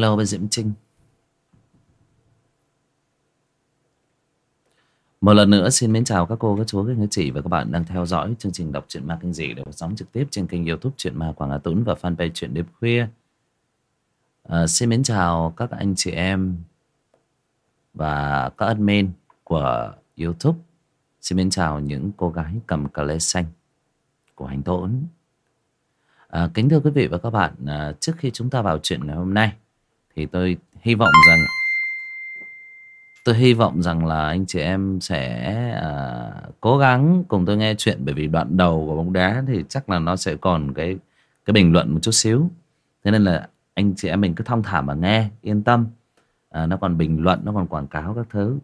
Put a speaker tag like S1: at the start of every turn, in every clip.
S1: hello với Diễm Trinh Một lần nữa xin mến chào các cô, các chú, các anh chị và các bạn đang theo dõi chương trình đọc truyện ma kinh dị được sóng trực tiếp trên kênh youtube truyện ma Quảng Hà tuấn và fanpage truyện đêm khuya. À, xin mến chào các anh chị em và các admin của youtube. Xin mến chào những cô gái cầm cà lê xanh của hành Tốn. À, kính thưa quý vị và các bạn, à, trước khi chúng ta vào chuyện ngày hôm nay thì tôi hy vọng rằng tôi hy vọng rằng là anh chị em sẽ à, cố gắng cùng tôi nghe chuyện bởi vì đoạn đầu của bóng đá thì chắc là nó sẽ còn cái cái bình luận một chút xíu. Thế nên là anh chị em mình cứ thong thả mà nghe yên tâm. À, nó còn bình luận nó còn quảng cáo các thứ.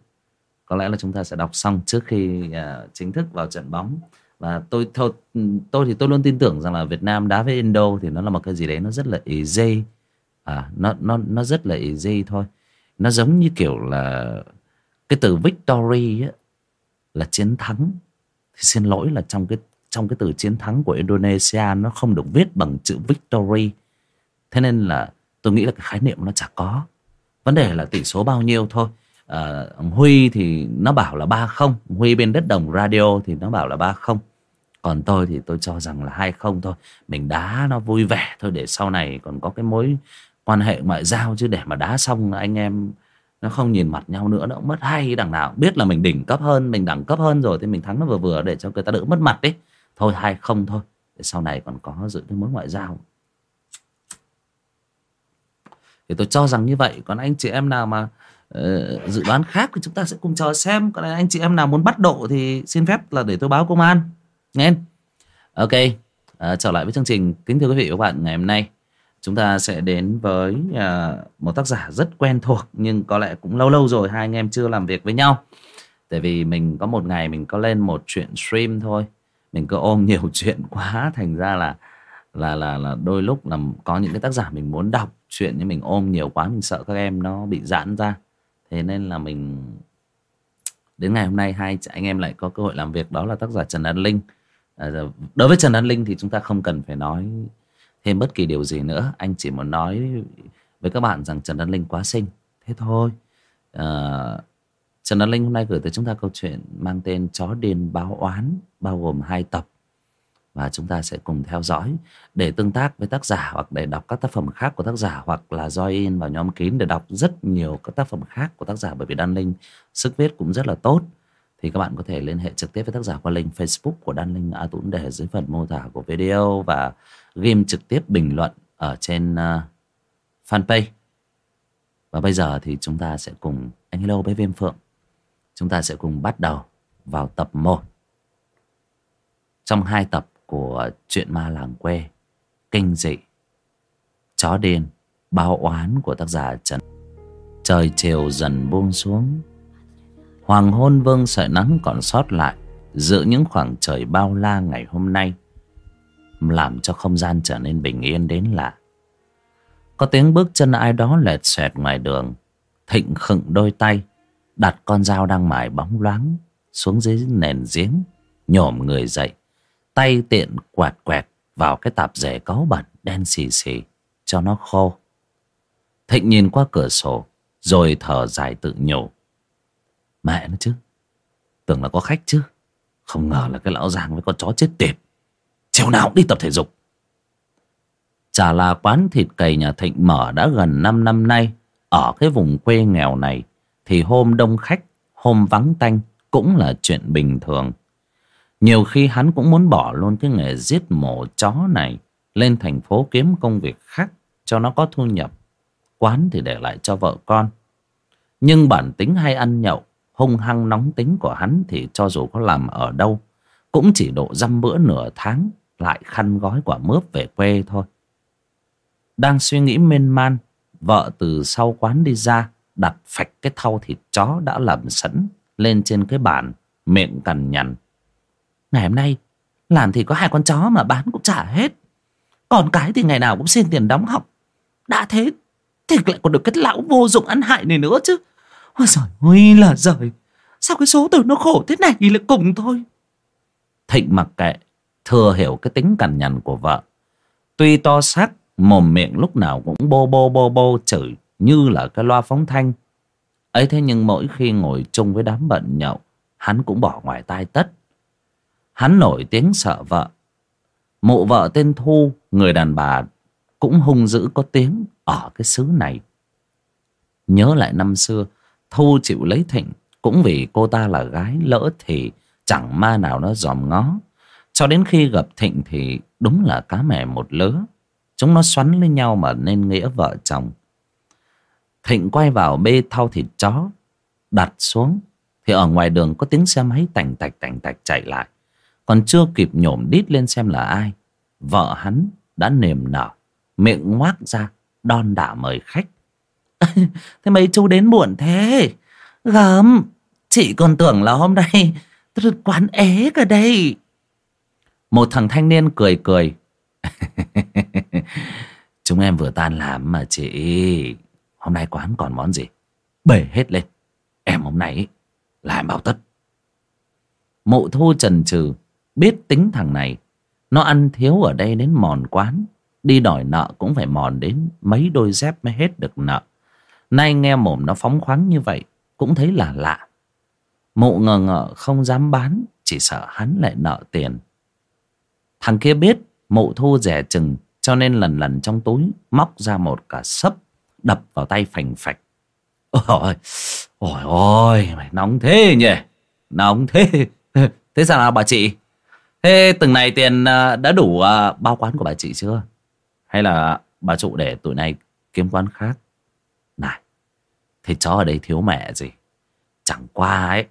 S1: Có lẽ là chúng ta sẽ đọc xong trước khi à, chính thức vào trận bóng. Và tôi thôi tôi thì tôi luôn tin tưởng rằng là Việt Nam đá với Indo thì nó là một cái gì đấy nó rất là easy à nó nó nó rất là easy thôi. Nó giống như kiểu là cái từ victory ấy, là chiến thắng. Thì xin lỗi là trong cái trong cái từ chiến thắng của Indonesia nó không được viết bằng chữ victory. Thế nên là tôi nghĩ là cái khái niệm nó chả có. Vấn đề là tỷ số bao nhiêu thôi. À, Huy thì nó bảo là ba không. Huy bên đất đồng radio thì nó bảo là ba không. Còn tôi thì tôi cho rằng là hai không thôi. Mình đá nó vui vẻ thôi để sau này còn có cái mối quan hệ ngoại giao chứ để mà đá xong anh em nó không nhìn mặt nhau nữa nó cũng mất hay đằng nào. Biết là mình đỉnh cấp hơn mình đẳng cấp hơn rồi thì mình thắng nó vừa vừa để cho người ta đỡ mất mặt đấy thôi hay không thôi để sau này còn có giữ cái mối ngoại giao. Thì tôi cho rằng như vậy. Còn anh chị em nào mà uh, dự đoán khác thì chúng ta sẽ cùng chờ xem. Còn anh chị em nào muốn bắt độ thì xin phép là để tôi báo công an. Nghe. Ok uh, trở lại với chương trình. Kính thưa quý vị và các bạn ngày hôm nay chúng ta sẽ đến với uh, một tác giả rất quen thuộc nhưng có lẽ cũng lâu lâu rồi hai anh em chưa làm việc với nhau. Tại vì mình có một ngày mình có lên một chuyện stream thôi. Mình cứ ôm nhiều chuyện quá thành ra là là là là đôi lúc là có những cái tác giả mình muốn đọc chuyện nhưng mình ôm nhiều quá mình sợ các em nó bị giãn ra. Thế nên là mình đến ngày hôm nay hai anh em lại có cơ hội làm việc đó là tác giả Trần An Linh. À, đối với Trần An Linh thì chúng ta không cần phải nói thêm bất kỳ điều gì nữa anh chỉ muốn nói với các bạn rằng Trần Đăng Linh quá xinh. Thế thôi. À, Trần Đăng Linh hôm nay gửi tới chúng ta câu chuyện mang tên Chó điên báo oán bao gồm hai tập. Và chúng ta sẽ cùng theo dõi để tương tác với tác giả hoặc để đọc các tác phẩm khác của tác giả hoặc là join vào nhóm kín để đọc rất nhiều các tác phẩm khác của tác giả bởi vì Đan Linh sức viết cũng rất là tốt thì các bạn có thể liên hệ trực tiếp với tác giả qua link Facebook của Đan Linh A Tũng để dưới phần mô tả của video và ghim trực tiếp bình luận ở trên uh, fanpage. Và bây giờ thì chúng ta sẽ cùng anh hello với Viêm Phượng. Chúng ta sẽ cùng bắt đầu vào tập 1. Trong hai tập của chuyện ma làng quê, kinh dị, chó điên, báo oán của tác giả Trần. Trời chiều dần buông xuống. Hoàng hôn vương sợi nắng còn sót lại giữa những khoảng trời bao la ngày hôm nay làm cho không gian trở nên bình yên đến lạ. Có tiếng bước chân ai đó lẹt xoẹt ngoài đường. Thịnh khựng đôi tay, đặt con dao đang mài bóng loáng xuống dưới nền giếng, nhổm người dậy. Tay tiện quạt quẹt vào cái tạp dề cáu bẩn đen xì xì cho nó khô. Thịnh nhìn qua cửa sổ, rồi thở dài tự nhủ. Mẹ nó chứ, tưởng là có khách chứ. Không ngờ là cái lão Giang với con chó chết tiệt. Chiều nào cũng đi tập thể dục. Chả là quán thịt cầy nhà thịnh mở đã gần 5 năm nay. Ở cái vùng quê nghèo này thì hôm đông khách hôm vắng tanh cũng là chuyện bình thường. Nhiều khi hắn cũng muốn bỏ luôn cái nghề giết mổ chó này lên thành phố kiếm công việc khác cho nó có thu nhập. Quán thì để lại cho vợ con. Nhưng bản tính hay ăn nhậu hung hăng nóng tính của hắn thì cho dù có làm ở đâu, cũng chỉ độ dăm bữa nửa tháng, lại khăn gói quả mướp về quê thôi. Đang suy nghĩ mênh man, vợ từ sau quán đi ra, đặt phạch cái thau thịt chó đã làm sẵn lên trên cái bàn, miệng cằn nhằn. Ngày hôm nay làm thì có hai con chó mà bán cũng trả hết. Còn cái thì ngày nào cũng xin tiền đóng học. Đã thế, thì lại còn được cái lão vô dụng ăn hại này nữa chứ ôi giời ơi, là giời. Sao cái số tử nó khổ thế này? Thì là cùng thôi. Thịnh mặc kệ, thừa hiểu cái tính cằn nhằn của vợ. Tuy to xác, mồm miệng lúc nào cũng bô bô bô bô, chửi như là cái loa phóng thanh. Ấy thế nhưng mỗi khi ngồi chung với đám bận nhậu, hắn cũng bỏ ngoài tai tất. Hắn nổi tiếng sợ vợ. Mụ vợ tên thu, người đàn bà, cũng hung dữ có tiếng ở cái xứ này. Nhớ lại năm xưa thu chịu lấy thịnh. Cũng vì cô ta là gái lỡ thì chẳng ma nào nó dòm ngó. Cho đến khi gặp thịnh thì đúng là cá mè một lứa. Chúng nó xoắn lên nhau mà nên nghĩa vợ chồng. Thịnh quay vào bê thau thịt chó, đặt xuống. Thì ở ngoài đường có tiếng xe máy tành tạch tành tạch chạy lại. Còn chưa kịp nhổm đít lên xem là ai, vợ hắn đã niềm nở, miệng ngoác ra, đon đả mời khách. thế mấy chú đến muộn thế. Gớm chị còn tưởng là hôm nay quán ế cả đây. Một thằng thanh niên cười cười. Chúng em vừa tan làm mà chị. Hôm nay quán còn món gì? Bể hết lên. Em hôm nay là em bảo tất. Mụ thu trần trừ biết tính thằng này. Nó ăn thiếu ở đây đến mòn quán. Đi đòi nợ cũng phải mòn đến mấy đôi dép mới hết được nợ nay nghe mồm nó phóng khoáng như vậy, cũng thấy là lạ. Mụ ngờ ngợ không dám bán, chỉ sợ hắn lại nợ tiền. Thằng kia biết mụ thu rẻ chừng, cho nên lần lần trong túi móc ra một cả sấp, đập vào tay phành phạch. Ôi ôi ôi mày nóng thế nhỉ? Nóng thế. Thế sao nào, bà chị? Thế từng này tiền à, đã đủ à, bao quán của bà chị chưa? Hay là bà trụ để tụi này kiếm quán khác? Thì chó ở đây thiếu mẹ gì? Chẳng qua ấy,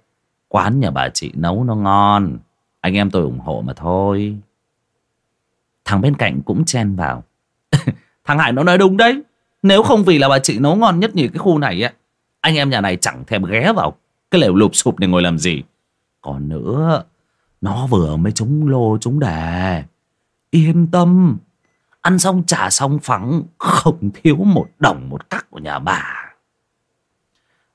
S1: quán nhà bà chị nấu nó ngon. Anh em tôi ủng hộ mà thôi. Thằng bên cạnh cũng chen vào. Thằng hải nó nói đúng đấy. Nếu không vì là bà chị nấu ngon nhất nhì cái khu này á, anh em nhà này chẳng thèm ghé vào. Cái lều lụp sụp này ngồi làm gì. Còn nữa, nó vừa mới trúng lô trúng đề yên tâm. Ăn xong trả xong phẳng, không thiếu một đồng một cắc của nhà bà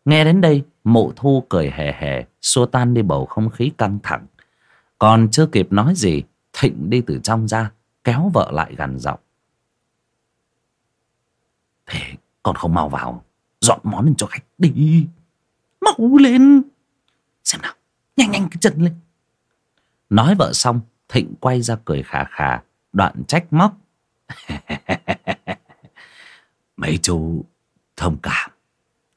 S1: nghe đến đây mụ thu cười hề hề, xua tan đi bầu không khí căng thẳng. Còn chưa kịp nói gì, thịnh đi từ trong ra, kéo vợ lại gần giọng. Thế còn không mau vào, dọn món lên cho khách đi. Mau lên. Xem nào, nhanh nhanh cái chân lên. Nói vợ xong, thịnh quay ra cười khà khà, đoạn trách móc. Mấy chú thông cảm,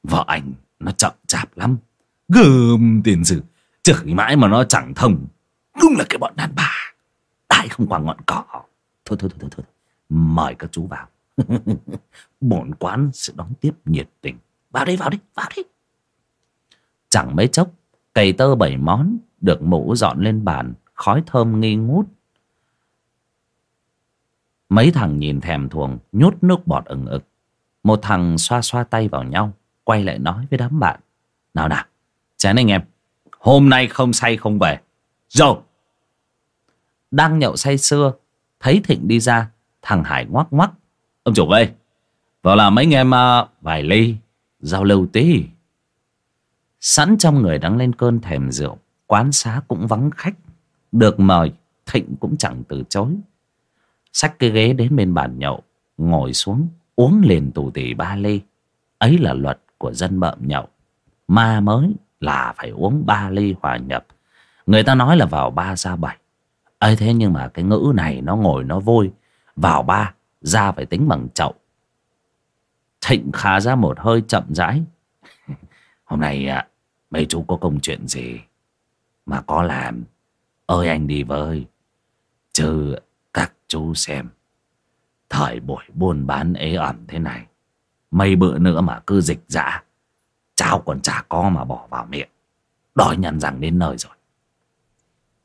S1: vợ anh nó chậm chạp lắm. Gớm tiền sử. Chửi mãi mà nó chẳng thông. Đúng là cái bọn đàn bà. Đại không qua ngọn cỏ. Thôi thôi thôi thôi, thôi. mời các chú vào. Bổn quán sẽ đón tiếp nhiệt tình. Vào đi vào đi vào đi, chẳng mấy chốc cầy tơ bảy món được mũ dọn lên bàn khói thơm nghi ngút. Mấy thằng nhìn thèm thuồng nhút nước bọt ừng ực. Một thằng xoa xoa tay vào nhau quay lại nói với đám bạn. Nào nào chén anh em hôm nay không say không về. Rồi đang nhậu say sưa thấy thịnh đi ra thằng hải ngoắc ngoắc. Ông chủ ơi vào làm mấy anh em uh, vài ly giao lưu tí. Sẵn trong người đang lên cơn thèm rượu quán xá cũng vắng khách. Được mời thịnh cũng chẳng từ chối. Xách cái ghế đến bên bàn nhậu ngồi xuống uống liền tù tì ba ly. Ấy là luật của dân bợm nhậu. Ma mới là phải uống ba ly hòa nhập. Người ta nói là vào ba ra bảy. Ấy thế nhưng mà cái ngữ này nó ngồi nó vôi vào ba, ra phải tính bằng chậu. Thịnh khá ra một hơi chậm rãi. Hôm nay à, mấy chú có công chuyện gì mà có làm? Ơi, anh đi với. Chứ các chú xem. Thời buổi buôn bán ế ẩm thế này mấy bữa nữa mà cứ dịch dã. Cháo còn chả có mà bỏ vào miệng. Đòi nhằn rằng đến nơi rồi.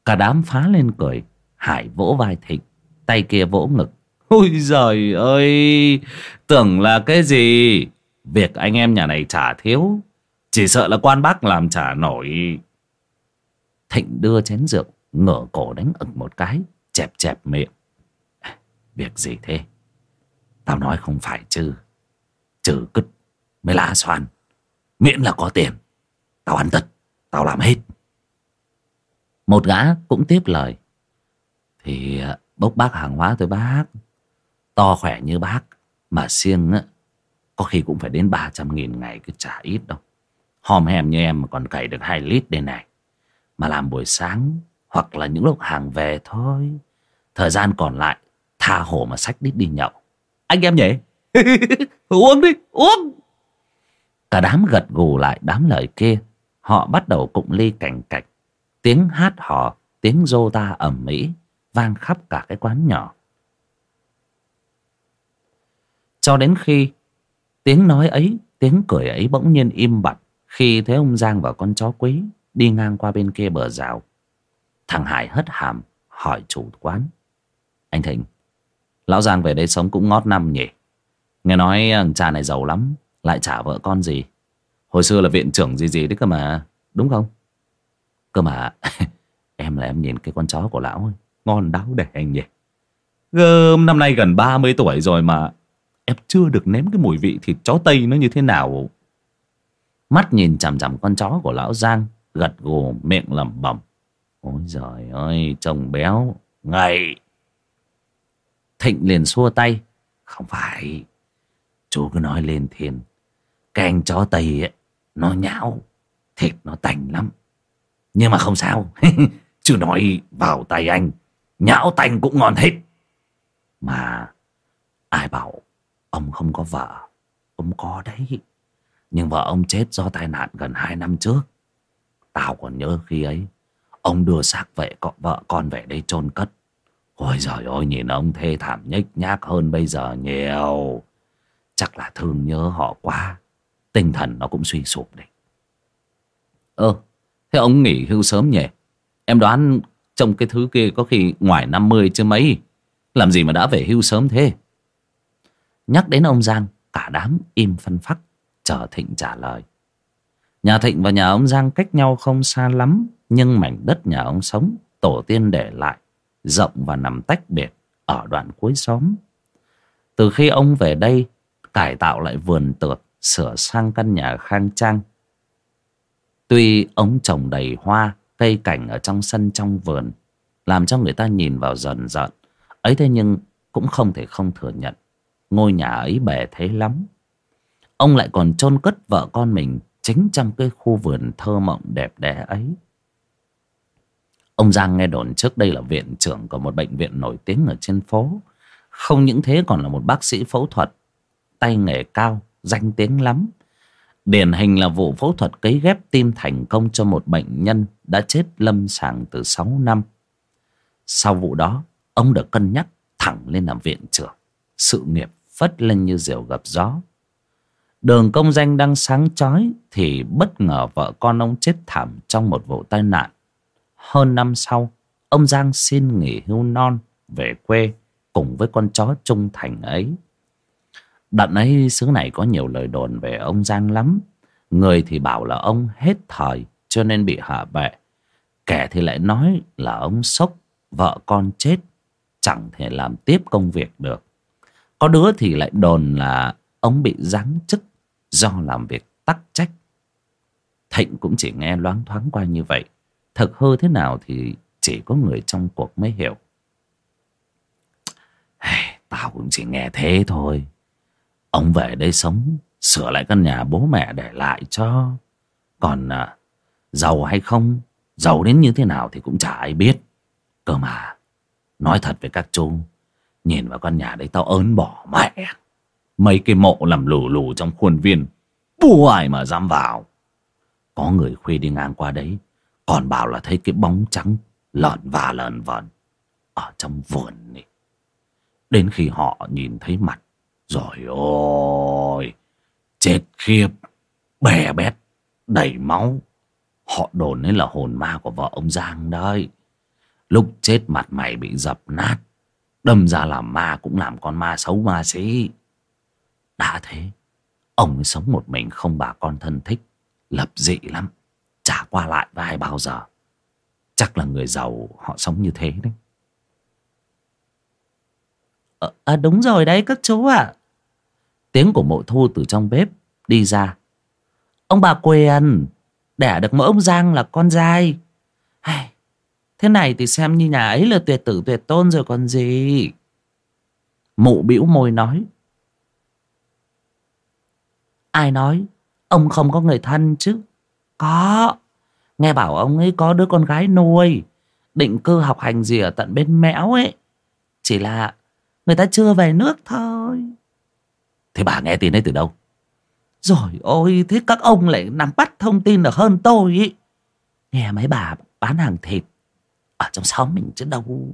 S1: Cả đám phá lên cười. Hải vỗ vai thịnh. Tay kia vỗ ngực. Ôi giời ơi! Tưởng là cái gì? Việc anh em nhà này trả thiếu. Chỉ sợ là quan bác làm trả nổi. Thịnh đưa chén rượu, ngửa cổ đánh ực một cái, chẹp chẹp miệng. Việc gì thế? Tao nói không phải chứ trừ cứt mới lá xoan miễn là có tiền, tao ăn tật tao làm hết. Một gã cũng tiếp lời. Thì ờ, bốc bác hàng hóa thôi bác. To khỏe như bác, mà siêng á, Có khi cũng phải đến 300 nghìn ngày cứ chả ít đâu. Hòm hèm như em mà còn cày được 2 lít đây này. Mà làm buổi sáng Hoặc là những lúc hàng về thôi. Thời gian còn lại, Tha hồ mà sách đít đi nhậu. Anh em nhỉ? Uống đi, uống. Cả đám gật gù lại đám lời kia. Họ bắt đầu cụng ly cảnh cạch. Tiếng hát hò, Tiếng rô ta ẩm mỹ Vang khắp cả cái quán nhỏ. Cho đến khi Tiếng nói ấy, Tiếng cười ấy bỗng nhiên im bặt Khi thấy ông Giang và con chó quý Đi ngang qua bên kia bờ rào. Thằng Hải hất hàm Hỏi chủ quán. Anh Thịnh, Lão Giang về đây sống cũng ngót năm nhỉ? Nghe nói thằng cha này giàu lắm Lại trả vợ con gì? Hồi xưa là viện trưởng gì gì đấy cơ mà Đúng không? Cơ mà Em là em nhìn cái con chó của lão ấy, Ngon đáo để anh nhỉ. Gơm năm nay gần 30 tuổi rồi mà Em chưa được nếm cái mùi vị thịt chó Tây nó như thế nào. Mắt nhìn chằm chằm con chó của lão Giang Gật gù miệng lẩm bẩm. Ôi giời ơi chồng béo Ngày Thịnh liền xua tay. Không phải Chú cứ nói lên thiên. Cái chó Tây ấy, Nó nhão, Thịt nó tành lắm. Nhưng mà không sao. Chứ nói vào tay anh, Nhão tành cũng ngon hết. Mà Ai bảo Ông không có vợ? Ông có đấy. Nhưng vợ ông chết do tai nạn gần hai năm trước. Tao còn nhớ khi ấy, Ông đưa xác vệ cọ, vợ con về đây chôn cất. Ôi giời ơi, nhìn ông thê thảm nhếch nhác hơn bây giờ nhiều. Chắc là thương nhớ họ quá. Tinh thần nó cũng suy sụp đấy Ơ, Thế ông nghỉ hưu sớm nhỉ? Em đoán trong cái thứ kia có khi ngoài 50 chứ mấy. Làm gì mà đã về hưu sớm thế? Nhắc đến ông Giang, Cả đám im phân phắc, Chờ Thịnh trả lời. Nhà Thịnh và nhà ông Giang cách nhau không xa lắm, Nhưng mảnh đất nhà ông sống, Tổ tiên để lại, Rộng và nằm tách biệt Ở đoạn cuối xóm. Từ khi ông về đây Cải tạo lại vườn tược, Sửa sang căn nhà khang trang. Tuy ống trồng đầy hoa, Cây cảnh ở trong sân trong vườn, Làm cho người ta nhìn vào dần dần Ấy thế nhưng cũng không thể không thừa nhận, Ngôi nhà ấy bề thế lắm. Ông lại còn chôn cất vợ con mình Chính trong cái khu vườn thơ mộng đẹp đẽ ấy. Ông Giang nghe đồn trước đây là viện trưởng của một bệnh viện nổi tiếng ở trên phố. Không những thế, còn là một bác sĩ phẫu thuật Tay nghề cao, danh tiếng lắm Điển hình là vụ phẫu thuật cấy ghép tim thành công cho một bệnh nhân đã chết lâm sàng từ 6 năm. Sau vụ đó, ông được cân nhắc thẳng lên làm viện trưởng. Sự nghiệp phất lên như diều gặp gió. Đường công danh đang sáng chói thì bất ngờ vợ con ông chết thảm trong một vụ tai nạn. Hơn năm sau, ông Giang xin nghỉ hưu non về quê cùng với con chó trung thành ấy. Đợt ấy xứ này có nhiều lời đồn về ông Giang lắm. Người thì bảo là ông hết thời cho nên bị hạ bệ. Kẻ thì lại nói là ông sốc, vợ con chết, chẳng thể làm tiếp công việc được. Có đứa thì lại đồn là ông bị giáng chức do làm việc tắc trách. Thịnh cũng chỉ nghe loáng thoáng qua như vậy. Thực hư thế nào thì chỉ có người trong cuộc mới hiểu. Hey, tao cũng chỉ nghe thế thôi. Ông về đây sống Sửa lại căn nhà bố mẹ để lại cho Còn à, Giàu hay không Giàu đến như thế nào thì cũng chả ai biết. Cơ mà Nói thật với các chú Nhìn vào căn nhà đấy tao ớn bỏ mẹ. Mấy cái mộ làm lù lù trong khuôn viên Bù ai mà dám vào. Có người khuya đi ngang qua đấy Còn bảo là thấy cái bóng trắng Lợn và lợn vợn Ở trong vườn này. Đến khi họ nhìn thấy mặt rồi ôi, Chết khiếp. Bè bét, Đầy máu. Họ đồn ấy là hồn ma của vợ ông Giang đấy. Lúc chết mặt mày bị dập nát, Đâm ra làm ma cũng làm con ma xấu ma xí. Đã thế, Ông ấy sống một mình không bà con thân thích, Lập dị lắm Chả qua lại với ai bao giờ. Chắc là người giàu họ sống như thế đấy.
S2: Ờ, à đúng rồi đấy các chú ạ. à.
S1: Tiếng của mộ thu từ trong bếp đi ra.
S2: Ông bà quyền, đẻ được mỗi ông Giang là con dai. Thế này thì xem như nhà ấy là tuyệt tử tuyệt tôn rồi còn gì.
S1: Mụ bĩu môi nói.
S2: Ai nói Ông không có người thân chứ Có Nghe bảo ông ấy có đứa con gái nuôi Định cư học hành gì ở tận bên mẽo ấy Chỉ là Người ta chưa về nước thôi
S1: Thế bà nghe tin ấy từ đâu?
S2: Rồi ôi, Thế các ông lại nắm bắt thông tin được hơn tôi ý. Nghe mấy bà bán hàng thịt Ở trong xóm mình chứ đâu.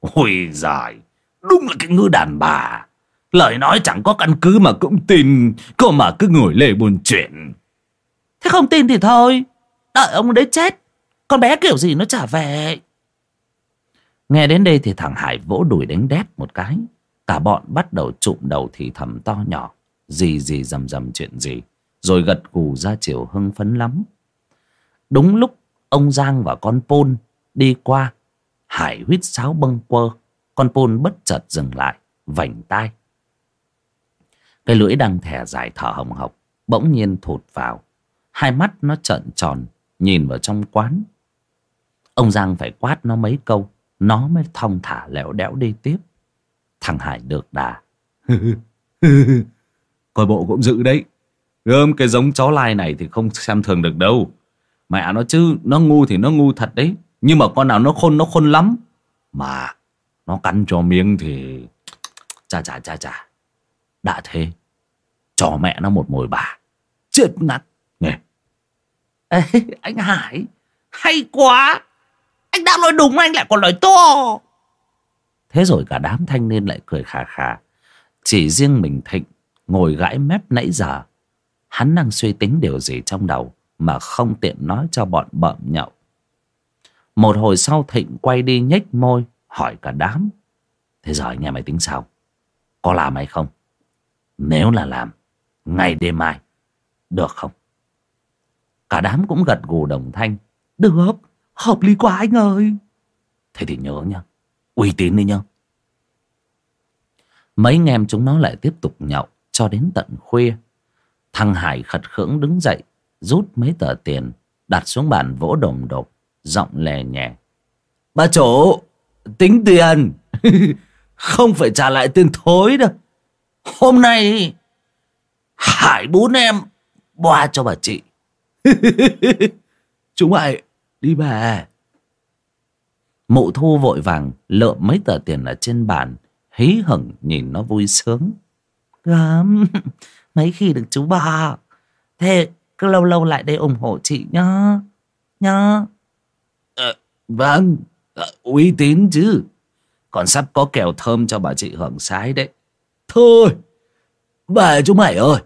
S1: Ôi giời, Đúng là cái ngư đàn bà. Lời nói chẳng có căn cứ mà cũng tin Cô mà cứ ngồi lề buồn chuyện.
S2: Thế không tin thì thôi, Đợi ông đấy chết, Con bé kiểu gì nó trả về. Nghe đến đây thì thằng Hải vỗ đùi đánh đét một cái. Cả bọn bắt đầu trụm đầu thì thầm to nhỏ. Gì gì rầm rầm chuyện gì? Rồi gật gù ra chiều hưng phấn lắm. Đúng lúc ông Giang và con Pôn đi qua, Hải huýt sáo bâng quơ. Con Pôn bất chợt dừng lại, vảnh tai. Cái lưỡi đang thẻ dài thở hồng hộc, Bỗng nhiên thụt vào. Hai mắt nó trợn tròn, Nhìn vào trong quán. Ông Giang phải quát nó mấy câu, Nó mới thong thả lẻo đẽo đi tiếp. Thằng Hải được đà.
S1: Coi bộ cũng giữ đấy. Gơm cái giống chó lai này thì không xem thường được đâu. Mẹ nó chứ Nó ngu thì nó ngu thật đấy. Nhưng mà con nào nó khôn nó khôn lắm. Mà Nó cắn cho miếng thì Chà chà chà chà. Đã thế Cho mẹ nó một mồi bà. Chết ngắt. Nghe.
S2: Ê, anh Hải Hay quá. Anh đang nói đúng anh lại còn nói to Thế rồi cả đám thanh niên lại cười khà khà. Chỉ riêng mình Thịnh, Ngồi gãi mép nãy giờ, Hắn đang suy tính điều gì trong đầu Mà không tiện nói cho bọn bợm nhậu. Một hồi sau Thịnh quay đi nhếch môi, Hỏi cả đám. Thế giờ anh em mày tính sao? Có làm hay không? Nếu là làm, Ngày đêm mai, Được không? Cả đám cũng gật gù đồng thanh. Được, Hợp lý quá anh ơi. Thế thì nhớ nhá. Uy tín đi nhá. Mấy anh em chúng nó lại tiếp tục nhậu Cho đến tận khuya. Thằng Hải khật khưỡng đứng dậy, Rút mấy tờ tiền, Đặt xuống bàn vỗ đồng đột Giọng lè nhẹ Bà chủ, Tính tiền. Không phải trả lại tiền thối đâu. Hôm nay Hải bốn em Boa cho bà chị.
S1: Chúng mày, đi về
S2: Mụ thu vội vàng lượm mấy tờ tiền ở trên bàn Hí hửng nhìn nó vui sướng. Gấm Mấy khi được chú bà Thế cứ lâu lâu lại đây ủng hộ chị nhá Nhá.
S1: À, Vâng à, Uy tín chứ. Còn sắp có kèo thơm cho bà chị hưởng sái đấy. Thôi bà chú mày ơi.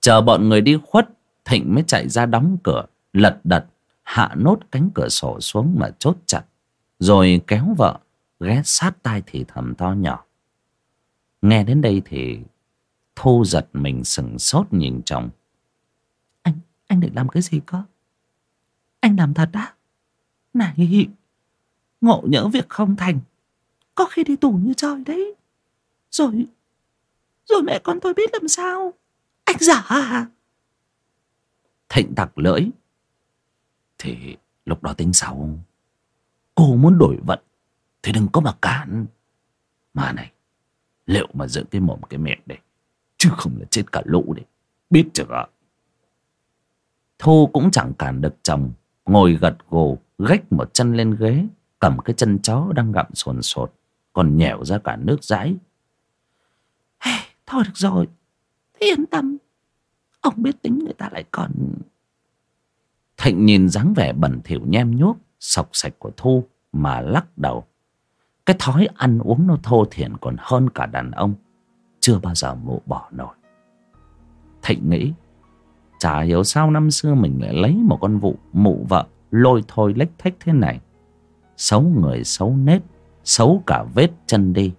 S2: Chờ bọn người đi khuất Thịnh mới chạy ra đóng cửa Lật đật Hạ nốt cánh cửa sổ xuống mà chốt chặt Rồi kéo vợ Ghé sát tai thì thầm to nhỏ. Nghe đến đây thì Thu giật mình sừng sốt nhìn chồng. Anh, anh định làm cái gì cơ? Anh làm thật á? Này Ngộ nhỡ việc không thành. Có khi đi tù như trời đấy. Rồi Rồi mẹ con tôi biết làm sao? Anh giả à? Thịnh tặc lưỡi. Thì lúc đó tính sau Cô muốn đổi vận Thì đừng có mà cản. Mà này Liệu mà giữ cái mồm cái miệng đây Chứ không là chết cả lũ đấy Biết chưa Thu cũng chẳng cản được chồng Ngồi gật gù Gách một chân lên ghế Cầm cái chân chó đang gặm sồn sột Còn nhẹo ra cả nước dãi. Hey, Thôi được rồi Thế yên tâm. Ông biết tính người ta lại còn Thịnh nhìn dáng vẻ bẩn thỉu nhem nhuốc, Sọc sạch của Thu Mà lắc đầu. Cái thói ăn uống nó thô thiển còn hơn cả đàn ông, Chưa bao giờ mụ bỏ nổi. Thịnh nghĩ, Chả hiểu sao năm xưa mình lại lấy một con vụ mụ vợ Lôi thôi lách thách thế này. Xấu người xấu nết, Xấu cả vết chân đi.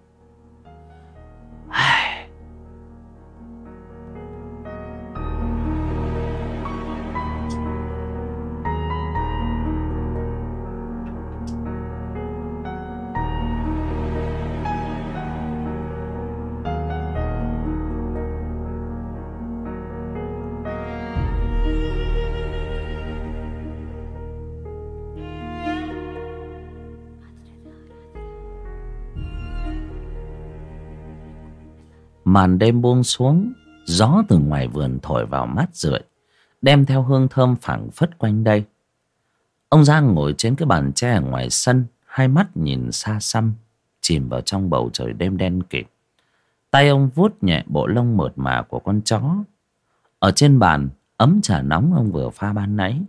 S2: Màn đêm buông xuống, Gió từ ngoài vườn thổi vào mát rượi, Đem theo hương thơm phảng phất quanh đây. Ông Giang ngồi trên cái bàn tre ở ngoài sân, Hai mắt nhìn xa xăm, Chìm vào trong bầu trời đêm đen kịt. Tay ông vuốt nhẹ bộ lông mượt mà của con chó. Ở trên bàn, Ấm trà nóng ông vừa pha ban nãy.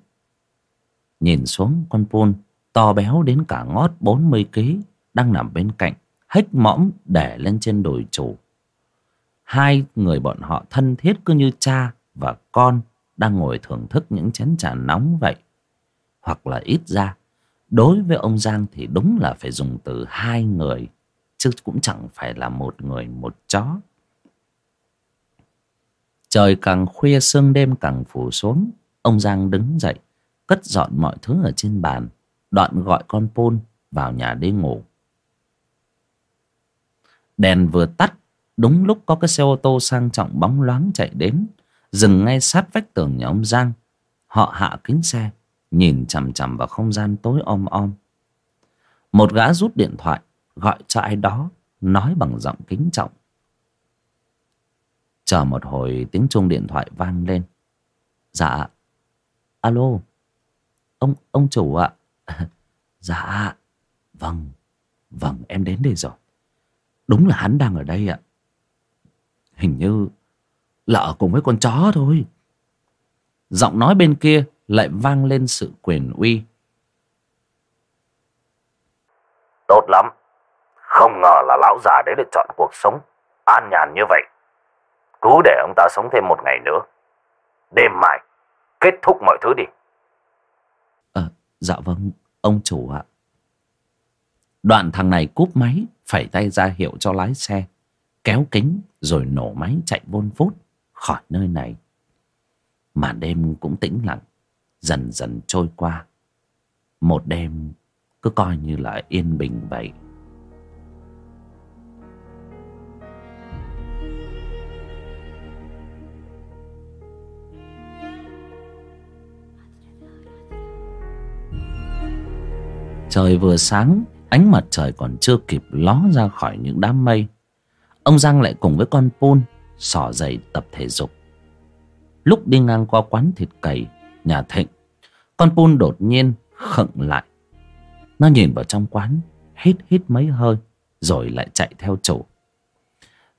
S2: Nhìn xuống, con pun To béo đến cả ngót 40 kg Đang nằm bên cạnh, Hếch mõm để lên trên đồi chủ. Hai người bọn họ thân thiết cứ như cha và con Đang ngồi thưởng thức những chén trà nóng vậy. Hoặc là ít ra, Đối với ông Giang thì đúng là phải dùng từ hai người, Chứ cũng chẳng phải là một người một chó. Trời càng khuya sương đêm càng phủ xuống, Ông Giang đứng dậy, Cất dọn mọi thứ ở trên bàn, Đoạn gọi con Pôn vào nhà đi ngủ. Đèn vừa tắt Đúng lúc có cái xe ô tô sang trọng bóng loáng chạy đến, Dừng ngay sát vách tường nhà ông Giang. Họ hạ kính xe, Nhìn chằm chằm vào không gian tối om om. Một gã rút điện thoại, Gọi cho ai đó, Nói bằng giọng kính trọng. Chờ một hồi tiếng chuông điện thoại vang lên. Dạ Alo, Ông ông chủ ạ. Dạ Vâng Vâng em đến đây rồi. Đúng là hắn đang ở đây ạ. Hình như là ở cùng với con chó thôi. Giọng nói bên kia lại vang lên sự quyền uy.
S3: Tốt lắm. Không ngờ là lão già đấy được chọn cuộc sống An nhàn như vậy. Cứ để ông ta sống thêm một ngày nữa. Đêm mai Kết thúc mọi thứ đi.
S2: À, Dạ vâng Ông chủ ạ. Đoạn thằng này cúp máy Phải tay ra hiệu cho lái xe Kéo kính rồi nổ máy chạy vôn vút Khỏi nơi này. Màn đêm cũng tĩnh lặng, Dần dần trôi qua. Một đêm cứ coi như là yên bình vậy. Trời vừa sáng, Ánh mặt trời còn chưa kịp ló ra khỏi những đám mây. Ông Giang lại cùng với con Pôn Sỏ giày tập thể dục. Lúc đi ngang qua quán thịt cầy Nhà Thịnh, Con Pôn đột nhiên khựng lại. Nó nhìn vào trong quán, Hít hít mấy hơi, Rồi lại chạy theo chủ.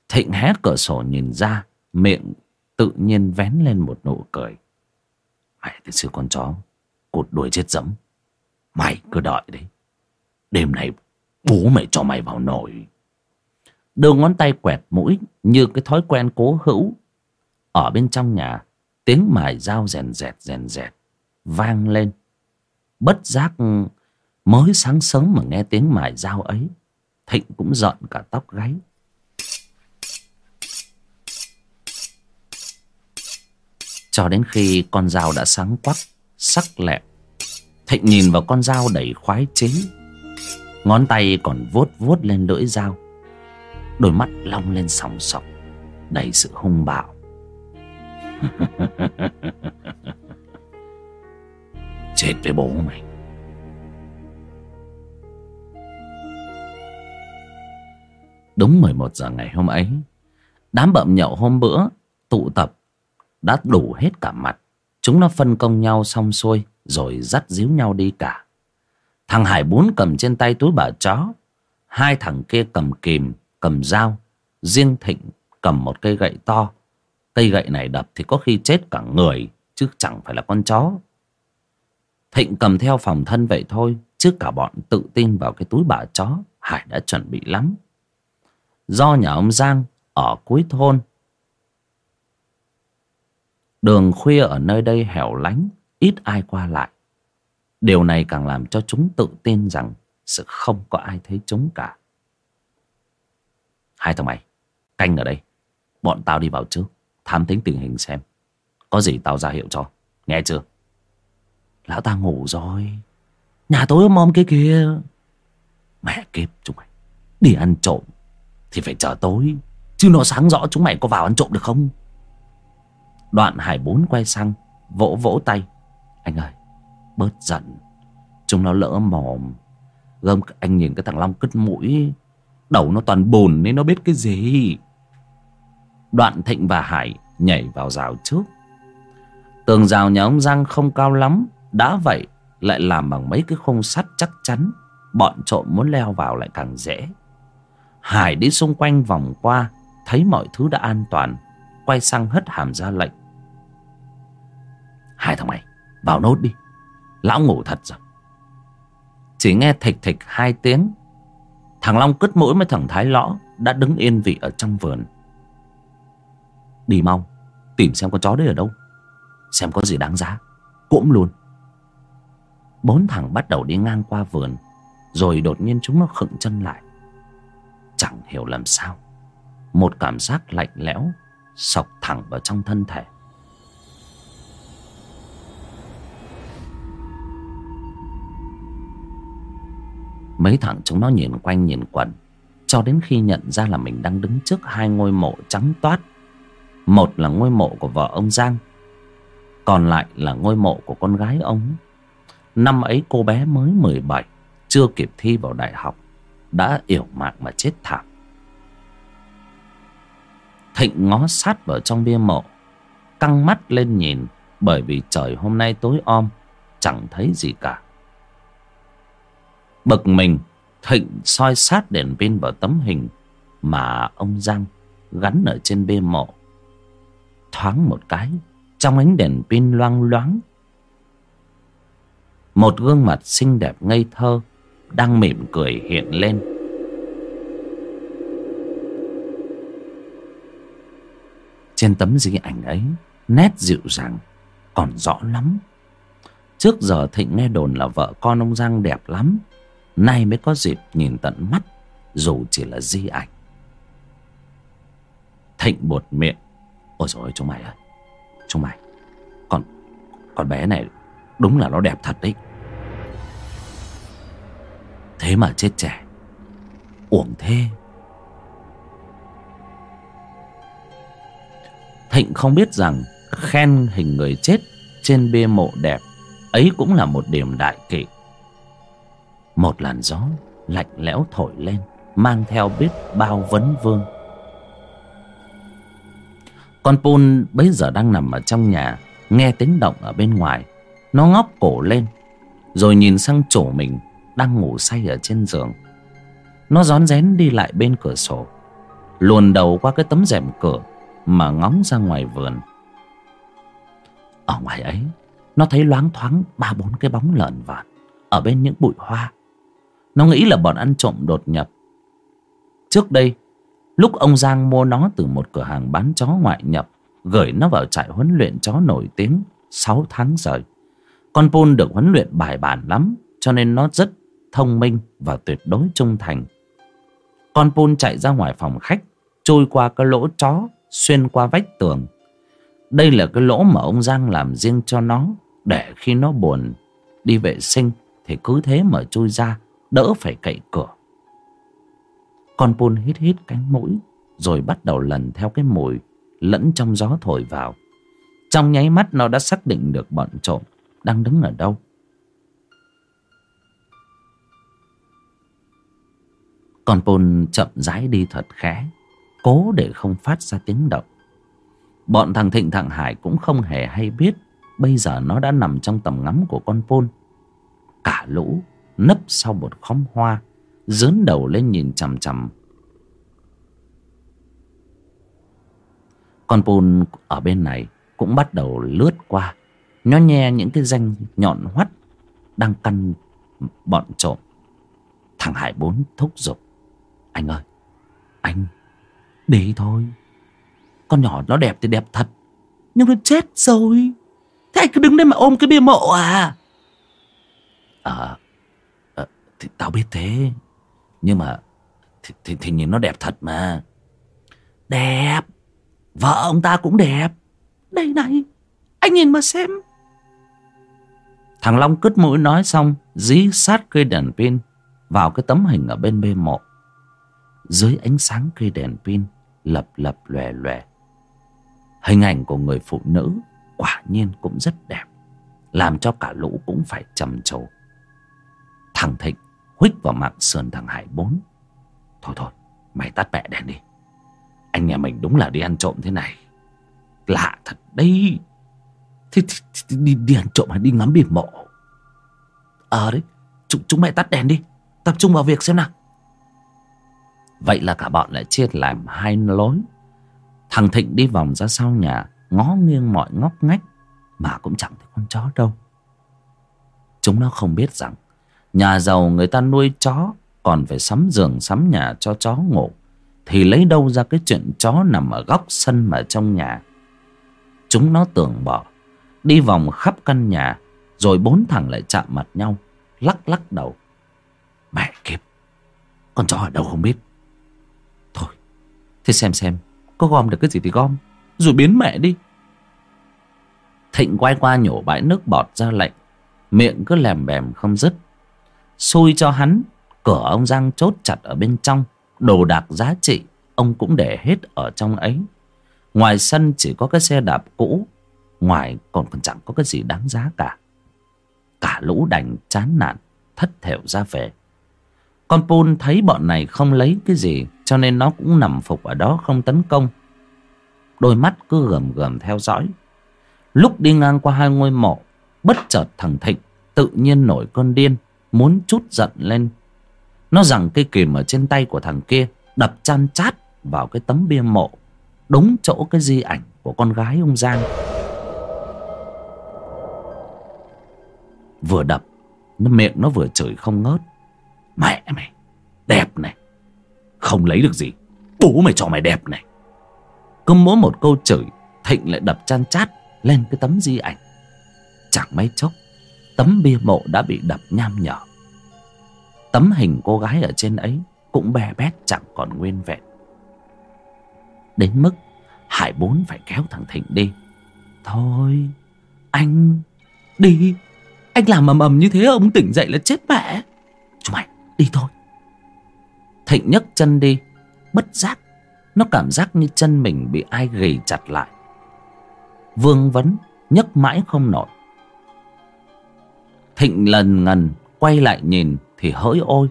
S2: Thịnh hé cửa sổ nhìn ra, Miệng tự nhiên vén lên một nụ cười. Mày thật sự con chó Cột đuôi chết dẫm. Mày cứ đợi đấy Đêm nay bố mày cho mày vào nồi. Đưa ngón tay quẹt mũi Như cái thói quen cố hữu. Ở bên trong nhà, Tiếng mài dao rèn rẹt rèn rẹt, Vang lên. Bất giác Mới sáng sớm mà nghe tiếng mài dao ấy, Thịnh cũng giận cả tóc gáy. Cho đến khi con dao đã sáng quắc, Sắc lẹm, Thịnh nhìn vào con dao đầy khoái chế Ngón tay còn vuốt vuốt lên lưỡi dao. Đôi mắt long lên sòng sọc, Đầy sự hung bạo. Chết với bố mày. Đúng 11 giờ ngày hôm ấy, Đám bậm nhậu hôm bữa Tụ tập Đã đủ hết cả mặt. Chúng nó phân công nhau xong xuôi Rồi dắt díu nhau đi cả. Thằng Hải bốn cầm trên tay túi bà chó, Hai thằng kia cầm kìm Cầm dao, Riêng Thịnh cầm một cây gậy to. Cây gậy này đập thì có khi chết cả người, Chứ chẳng phải là con chó. Thịnh cầm theo phòng thân vậy thôi Chứ cả bọn tự tin vào cái túi bà chó, Hải đã chuẩn bị lắm. Do nhà ông Giang Ở cuối thôn. Đường khuya ở nơi đây hẻo lánh, Ít ai qua lại. Điều này càng làm cho chúng tự tin rằng Sẽ không có ai thấy chúng cả. Hai thằng mày, Canh ở đây. Bọn tao đi vào trước, Thám tính tình hình xem. Có gì tao ra hiệu cho, Nghe chưa? Lão ta ngủ rồi. Nhà tối ôm om kia kìa. Mẹ kiếp, chúng mày, Đi ăn trộm Thì phải chờ tối. Chứ nó sáng rõ chúng mày có vào ăn trộm được không? Đoạn hải bốn quay sang, Vỗ vỗ tay. Anh ơi, bớt giận. Chúng nó lỡ mồm. Gơm anh nhìn cái thằng Long cứt mũi. Đầu nó toàn bùn nên nó biết cái gì. Đoạn Thịnh và Hải nhảy vào rào trước. Tường rào nhà ông giang không cao lắm, đã vậy lại làm bằng mấy cái khung sắt chắc chắn. Bọn trộm muốn leo vào lại càng dễ. Hải đi xung quanh vòng qua, thấy mọi thứ đã an toàn, quay sang hất hàm ra lệnh. Hai thằng mày, vào nốt đi. Lão ngủ thật rồi. Chỉ nghe thịch thịch hai tiếng thằng long cứt mũi với thằng thái lõ đã đứng yên vị ở trong vườn. Đi mau, tìm xem con chó đấy ở đâu. Xem có gì đáng giá, Cũng luôn. Bốn thằng bắt đầu đi ngang qua vườn, rồi đột nhiên chúng nó khựng chân lại. Chẳng hiểu làm sao, một cảm giác lạnh lẽo sọc thẳng vào trong thân thể. Mấy thằng chúng nó nhìn quanh nhìn quẩn, cho đến khi nhận ra là mình đang đứng trước hai ngôi mộ trắng toát. Một là ngôi mộ của vợ ông giang, còn lại là ngôi mộ của con gái ông. Năm ấy cô bé mới mười bảy, chưa kịp thi vào đại học, đã yểu mạng mà chết thảm. Thịnh ngó sát vào trong bia mộ, căng mắt lên nhìn, bởi vì trời hôm nay tối om, chẳng thấy gì cả bực mình, thịnh soi sát đèn pin vào tấm hình mà ông giang gắn ở trên bê mộ. Thoáng một cái, trong ánh đèn pin loang loáng, một gương mặt xinh đẹp ngây thơ đang mỉm cười hiện lên. Trên tấm di ảnh ấy, nét dịu dàng, còn rõ lắm. Trước giờ thịnh nghe đồn là vợ con ông giang đẹp lắm nay mới có dịp nhìn tận mắt, dù chỉ là di ảnh. Thịnh buột miệng. Ôi rồi chúng mày ơi. Chúng mày, con con bé này đúng là nó đẹp thật đấy. Thế mà chết trẻ, uổng thế. Thịnh không biết rằng khen hình người chết trên bia mộ đẹp ấy cũng là một điểm đại kỵ một làn gió lạnh lẽo thổi lên, mang theo biết bao vấn vương. Con pun bấy giờ đang nằm ở trong nhà, nghe tiếng động ở bên ngoài. Nó ngóc cổ lên, rồi nhìn sang chỗ mình đang ngủ say ở trên giường. Nó rón rén đi lại bên cửa sổ, luồn đầu qua cái tấm rèm cửa mà ngóng ra ngoài vườn. Ở ngoài ấy, nó thấy loáng thoáng ba bốn cái bóng lợn vợn ở bên những bụi hoa nó nghĩ là bọn ăn trộm đột nhập. Trước đây, lúc ông giang mua nó từ một cửa hàng bán chó ngoại nhập, gửi nó vào trại huấn luyện chó nổi tiếng sáu tháng rồi con Pun được huấn luyện bài bản lắm, cho nên nó rất thông minh và tuyệt đối trung thành. Con Pun chạy ra ngoài phòng khách, trôi qua cái lỗ chó, xuyên qua vách tường. Đây là cái lỗ mà ông giang làm riêng cho nó, để khi nó buồn, đi vệ sinh thì cứ thế mà chui ra đỡ phải cậy cửa. Con pun hít hít cánh mũi, rồi bắt đầu lần theo cái mùi lẫn trong gió thổi vào. Trong nháy mắt nó đã xác định được bọn trộm đang đứng ở đâu. Con pun chậm rãi đi thật khẽ, cố để không phát ra tiếng động. Bọn thằng thịnh thằng hải cũng không hề hay biết bây giờ nó đã nằm trong tầm ngắm của con pun cả lũ nấp sau một khóm hoa dớn đầu lên nhìn chằm chằm. Con pôn ở bên này cũng bắt đầu lướt qua nho nhe những cái danh nhọn hoắt đang căn bọn trộm. Thằng hải bốn thúc giục anh ơi anh đi thôi. Con nhỏ nó đẹp thì đẹp thật nhưng nó chết rồi. Thế anh cứ đứng đây mà ôm cái bia mộ à? Ờ à, thì tao biết thế. Nhưng mà thì, thì, thì nhìn nó đẹp thật mà. Đẹp. Vợ ông ta cũng đẹp. Đây này anh nhìn mà xem. Thằng long cứt mũi nói xong dí sát cây đèn pin vào cái tấm hình ở bên bê mộ. Dưới ánh sáng cây đèn pin lập lập lòe lòe. Hình ảnh của người phụ nữ quả nhiên cũng rất đẹp làm cho cả lũ cũng phải trầm trồ. Thằng thịnh huých vào mạng sườn thằng hải bốn. Thôi thôi mày tắt mẹ đèn đi. Anh nhà mình đúng là đi ăn trộm thế này.
S1: Lạ thật đấy. Thế, thì, thế đi, đi ăn trộm hay đi ngắm biển mộ? Ờ đấy chúng, chúng mày tắt đèn đi. Tập trung vào việc xem nào.
S2: Vậy là cả bọn lại chia làm hai lối. Thằng thịnh đi vòng ra sau nhà ngó nghiêng mọi ngóc ngách mà cũng chẳng thấy con chó đâu. Chúng nó không biết rằng nhà giàu người ta nuôi chó, còn phải sắm giường, sắm nhà cho chó ngủ. Thì lấy đâu ra cái chuyện chó nằm ở góc sân mà trong nhà? Chúng nó tưởng bỏ, đi vòng khắp căn nhà, rồi bốn thằng lại chạm mặt nhau, lắc lắc đầu.
S1: Mẹ kiếp, con chó ở đâu không biết? Thôi, thế xem xem, có gom được cái gì thì gom, rồi biến mẹ đi.
S2: Thịnh quay qua nhổ bãi nước bọt ra lạnh, miệng cứ lèm bèm không dứt xui cho hắn, cửa ông giang chốt chặt ở bên trong. Đồ đạc giá trị, ông cũng để hết ở trong ấy. Ngoài sân chỉ có cái xe đạp cũ, ngoài còn còn chẳng có cái gì đáng giá cả. Cả lũ đành chán nản, thất thểu ra về. Con pun thấy bọn này không lấy cái gì, cho nên nó cũng nằm phục ở đó không tấn công. Đôi mắt cứ gầm gầm theo dõi. Lúc đi ngang qua hai ngôi mộ, bất chợt thằng thịnh tự nhiên nổi cơn điên muốn chút giận lên. Nó rằng cây kìm ở trên tay của thằng kia, đập chan chát vào cái tấm bia mộ, đúng chỗ cái di ảnh của con gái ông giang. Vừa đập, nó miệng nó vừa chửi không ngớt. Mẹ mày, đẹp này. Không lấy được gì, bố mày cho mày đẹp này. Cứ mỗi một câu chửi, thịnh lại đập chan chát lên cái tấm di ảnh. Chẳng mấy chốc tấm bia mộ đã bị đập nham nhở. Tấm hình cô gái ở trên ấy cũng bè bét chẳng còn nguyên vẹn. Đến mức hải bốn phải kéo thằng thịnh đi. Thôi, anh đi. Anh làm ầm ầm như thế, ông tỉnh dậy là chết mẹ. Chúng mày đi thôi. Thịnh nhấc chân đi, bất giác, nó cảm giác như chân mình bị ai ghì chặt lại. Vương vấn nhấc mãi không nổi thịnh lần ngần quay lại nhìn thì hỡi ôi,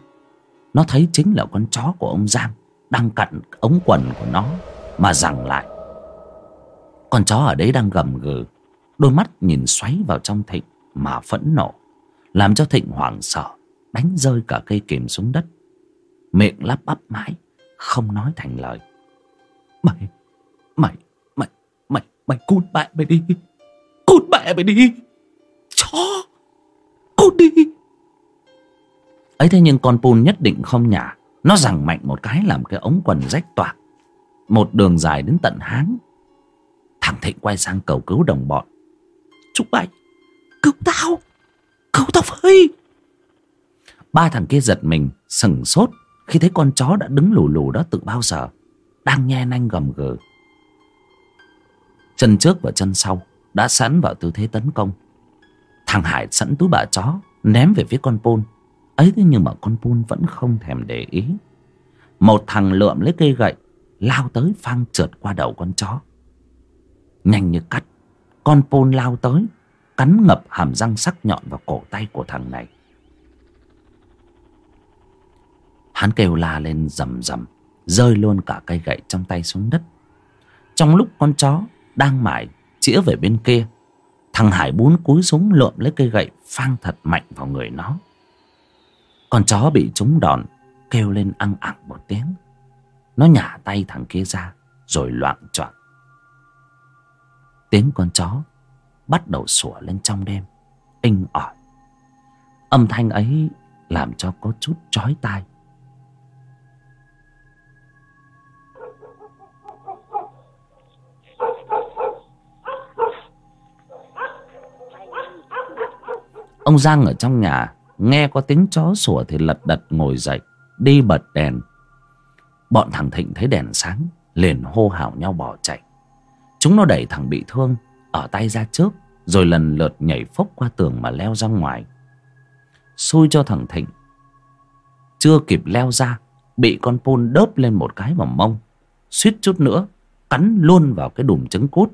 S2: nó thấy chính là con chó của ông giang đang cặn ống quần của nó mà rằng lại. Con chó ở đấy đang gầm gừ, đôi mắt nhìn xoáy vào trong thịnh mà phẫn nộ, làm cho thịnh hoảng sợ, đánh rơi cả cây kìm xuống đất. Miệng lắp bắp mãi, không nói thành lời.
S1: Mày mày mày mày mày cút mẹ mày đi, cút mẹ mày đi, chó!
S2: Ấy thế nhưng con pun nhất định không nhả. Nó giằng mạnh một cái làm cái ống quần rách toạc. Một đường dài đến tận háng. Thằng thịnh quay sang cầu cứu đồng bọn.
S1: Chúng mày. Cứu tao. Cứu tao với.
S2: Ba thằng kia giật mình, sừng sốt khi thấy con chó đã đứng lù lù đó từ bao giờ, đang nhe nanh gầm gừ. Chân trước và chân sau đã sẵn vào tư thế tấn công. Thằng hải sẵn túi bà chó ném về phía con pôn ấy thế nhưng mà con pôn vẫn không thèm để ý. Một thằng lượm lấy cây gậy, lao tới phang trượt qua đầu con chó. Nhanh như cắt, con pôn lao tới, cắn ngập hàm răng sắc nhọn vào cổ tay của thằng này. Hắn kêu la lên rầm rầm, rơi luôn cả cây gậy trong tay xuống đất. Trong lúc con chó đang mải chĩa về bên kia, thằng hải bún cúi xuống lượm lấy cây gậy phang thật mạnh vào người nó con chó bị trúng đòn, kêu lên ăn ẳng một tiếng. Nó nhả tay thằng kia ra, rồi loạn trọn tiếng con chó bắt đầu sủa lên trong đêm, inh ỏi. Âm thanh ấy làm cho có chút chói tai. Ông giang ở trong nhà nghe có tiếng chó sủa thì lật đật ngồi dậy, đi bật đèn. Bọn thằng thịnh thấy đèn sáng, liền hô hào nhau bỏ chạy. Chúng nó đẩy thằng bị thương ở tay ra trước, rồi lần lượt nhảy phốc qua tường mà leo ra ngoài. Xui cho thằng thịnh. Chưa kịp leo ra, bị con pôn đớp lên một cái vào mông. Suýt chút nữa, cắn luôn vào cái đùm trứng cút.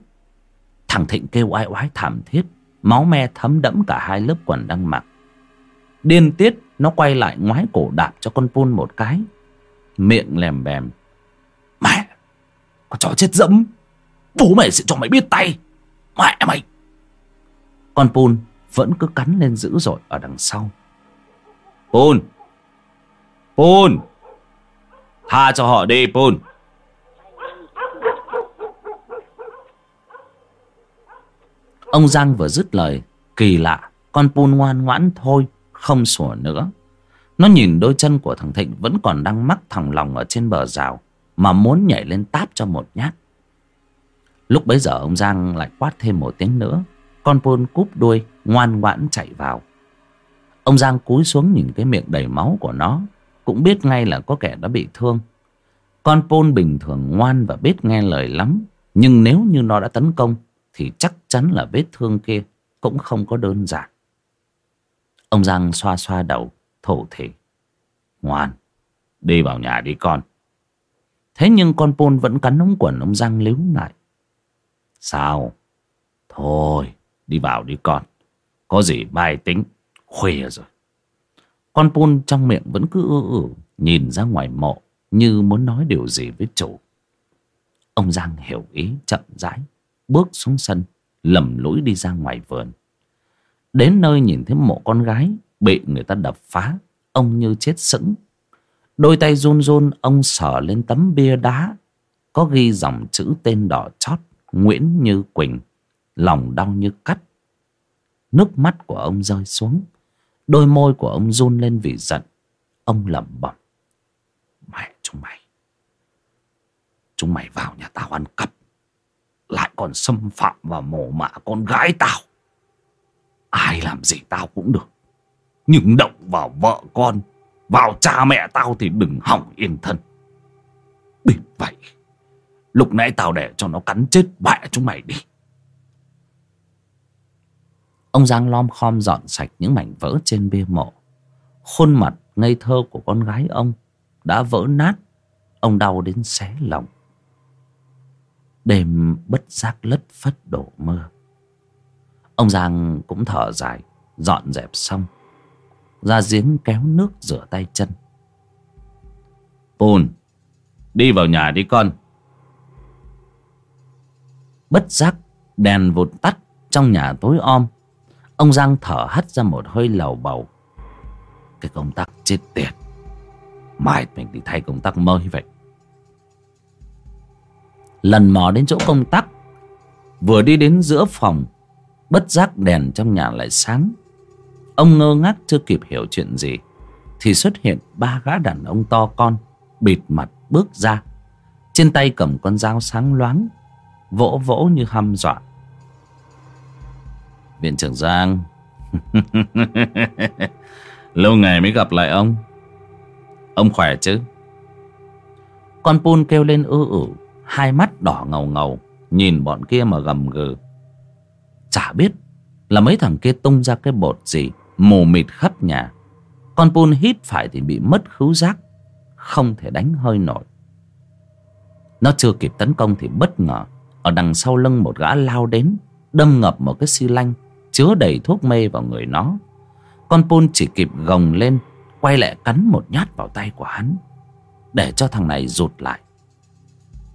S2: Thằng thịnh kêu oai oái thảm thiết, máu me thấm đẫm cả hai lớp quần đang mặc điên tiết, nó quay lại ngoái cổ đạp cho con Pun một cái. Miệng lèm bèm.
S1: Mẹ, con chó chết dẫm.
S2: Bố mày sẽ cho mày biết tay. Mẹ, mày.
S1: Con Pun vẫn cứ cắn lên dữ dội ở đằng sau.
S2: Pun! Pun! Tha cho họ đi, Pun.
S1: Ông Giang vừa dứt lời, Kỳ lạ. Con Pun ngoan ngoãn thôi. Không sủa nữa. Nó nhìn đôi chân của thằng Thịnh Vẫn còn đang mắc thằng lòng ở trên bờ rào, Mà muốn nhảy lên táp cho một nhát. Lúc bấy giờ ông Giang lại quát thêm một tiếng nữa. Con Pôn cúp đuôi, Ngoan ngoãn chạy vào. Ông Giang cúi xuống nhìn cái miệng đầy máu của nó, Cũng biết ngay là có kẻ đã bị thương. Con Pôn bình thường ngoan và biết nghe lời lắm, Nhưng nếu như nó đã tấn công, Thì chắc chắn là vết thương kia Cũng không có đơn giản. Ông Giang xoa xoa đầu, Thổ thể Ngoan, Đi vào nhà đi con. Thế nhưng con Pôn vẫn cắn ống quần ông Giang líu lại. Sao? Thôi, đi vào đi con. Có gì bài tính, Khuya rồi. Con Pôn trong miệng vẫn cứ ư ử, Nhìn ra ngoài mộ Như muốn nói điều gì với chủ. Ông Giang hiểu ý, chậm rãi, Bước xuống sân, Lầm lũi đi ra ngoài vườn. Đến nơi nhìn thấy mộ con gái Bị người ta đập phá, Ông như chết sững. Đôi tay run run, Ông sờ lên tấm bia đá, Có ghi dòng chữ tên đỏ chót, Nguyễn Như Quỳnh, Lòng đau như cắt. Nước mắt của ông rơi xuống, Đôi môi của ông run lên vì giận. Ông lẩm bẩm, Mẹ, chúng mày Chúng mày vào nhà tao ăn cắp, Lại còn xâm phạm vào mồ mạ con gái tao. Ai làm gì tao cũng được Nhưng động vào vợ con, Vào cha mẹ tao thì đừng hỏng yên thân Bởi vậy, Lúc nãy tao để cho nó cắn chết mẹ chúng mày đi Ông Giang lom khom dọn sạch những mảnh vỡ trên bia mộ. Khuôn mặt ngây thơ của con gái ông đã vỡ nát. Ông đau đến xé lòng. Đêm bất giác lất phất đổ mưa. Ông Giang cũng thở dài, dọn dẹp xong. Ra giếng kéo nước rửa tay chân.
S2: Pôn, đi vào nhà đi con.
S1: Bất giác, đèn vụt tắt trong nhà tối om. Ông Giang thở hắt ra một hơi lầu bầu Cái công tắc chết tiệt Mai mình đi thay công tắc mới vậy Lần mò đến chỗ công tắc Vừa đi đến giữa phòng Bất giác đèn trong nhà lại sáng. Ông ngơ ngác chưa kịp hiểu chuyện gì, Thì xuất hiện ba gã đàn ông to con, Bịt mặt bước ra. Trên tay cầm con dao sáng loáng, Vỗ vỗ như hăm dọa. Viện trưởng Giang. Lâu ngày mới gặp lại ông. Ông khỏe chứ? Con Pun kêu lên ư ử, Hai mắt đỏ ngầu ngầu, Nhìn bọn kia mà gầm gừ. Chả biết là mấy thằng kia tung ra cái bột gì, Mù mịt khắp nhà. Con Pun hít phải thì bị mất khứu giác, Không thể đánh hơi nổi. Nó chưa kịp tấn công thì bất ngờ, Ở đằng sau lưng một gã lao đến, Đâm ngập một cái xi lanh, chứa đầy thuốc mê vào người nó. Con pun chỉ kịp gồng lên, quay lại cắn một nhát vào tay của hắn, để cho thằng này rụt lại.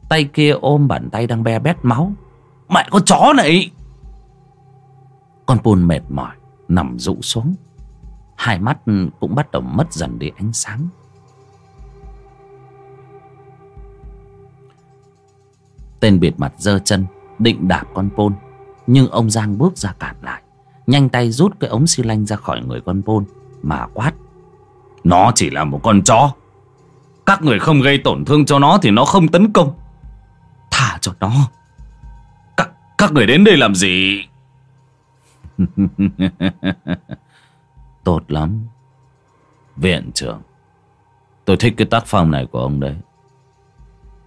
S1: Tay kia ôm bàn tay đang be bét máu. Mẹ con chó này! Con pun mệt mỏi nằm rũ xuống. Hai mắt cũng bắt đầu mất dần đi ánh sáng. Tên biệt mặt giơ chân định đạp con pôn nhưng ông giang bước ra cản lại Nhanh tay rút cái ống xi lanh ra khỏi người con Pôn Mà quát.
S2: Nó chỉ là một con chó. Các người không gây tổn thương cho nó Thì nó không tấn công.
S1: Thả cho nó.
S2: Các, các người đến đây làm gì?
S1: Tốt lắm. Viện trưởng, Tôi thích cái tác phong này của ông đấy.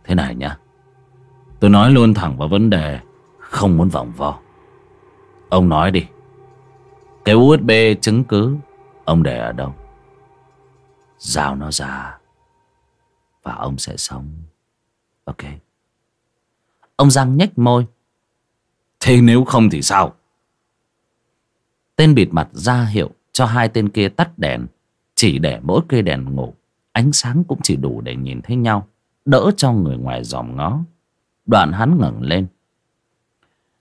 S1: Thế này nhá. Tôi nói luôn thẳng vào vấn đề Không muốn vòng vo. Ông nói đi. Cái USB chứng cứ, Ông để ở đâu? Giao nó ra Và ông sẽ sống. Ok. Ông Giang nhếch môi.
S2: Thế nếu không thì sao?
S1: Tên bịt mặt ra hiệu Cho hai tên kia tắt đèn, Chỉ để mỗi cây đèn ngủ. Ánh sáng cũng chỉ đủ để nhìn thấy nhau, Đỡ cho người ngoài dòm ngó. Đoạn hắn ngẩng lên.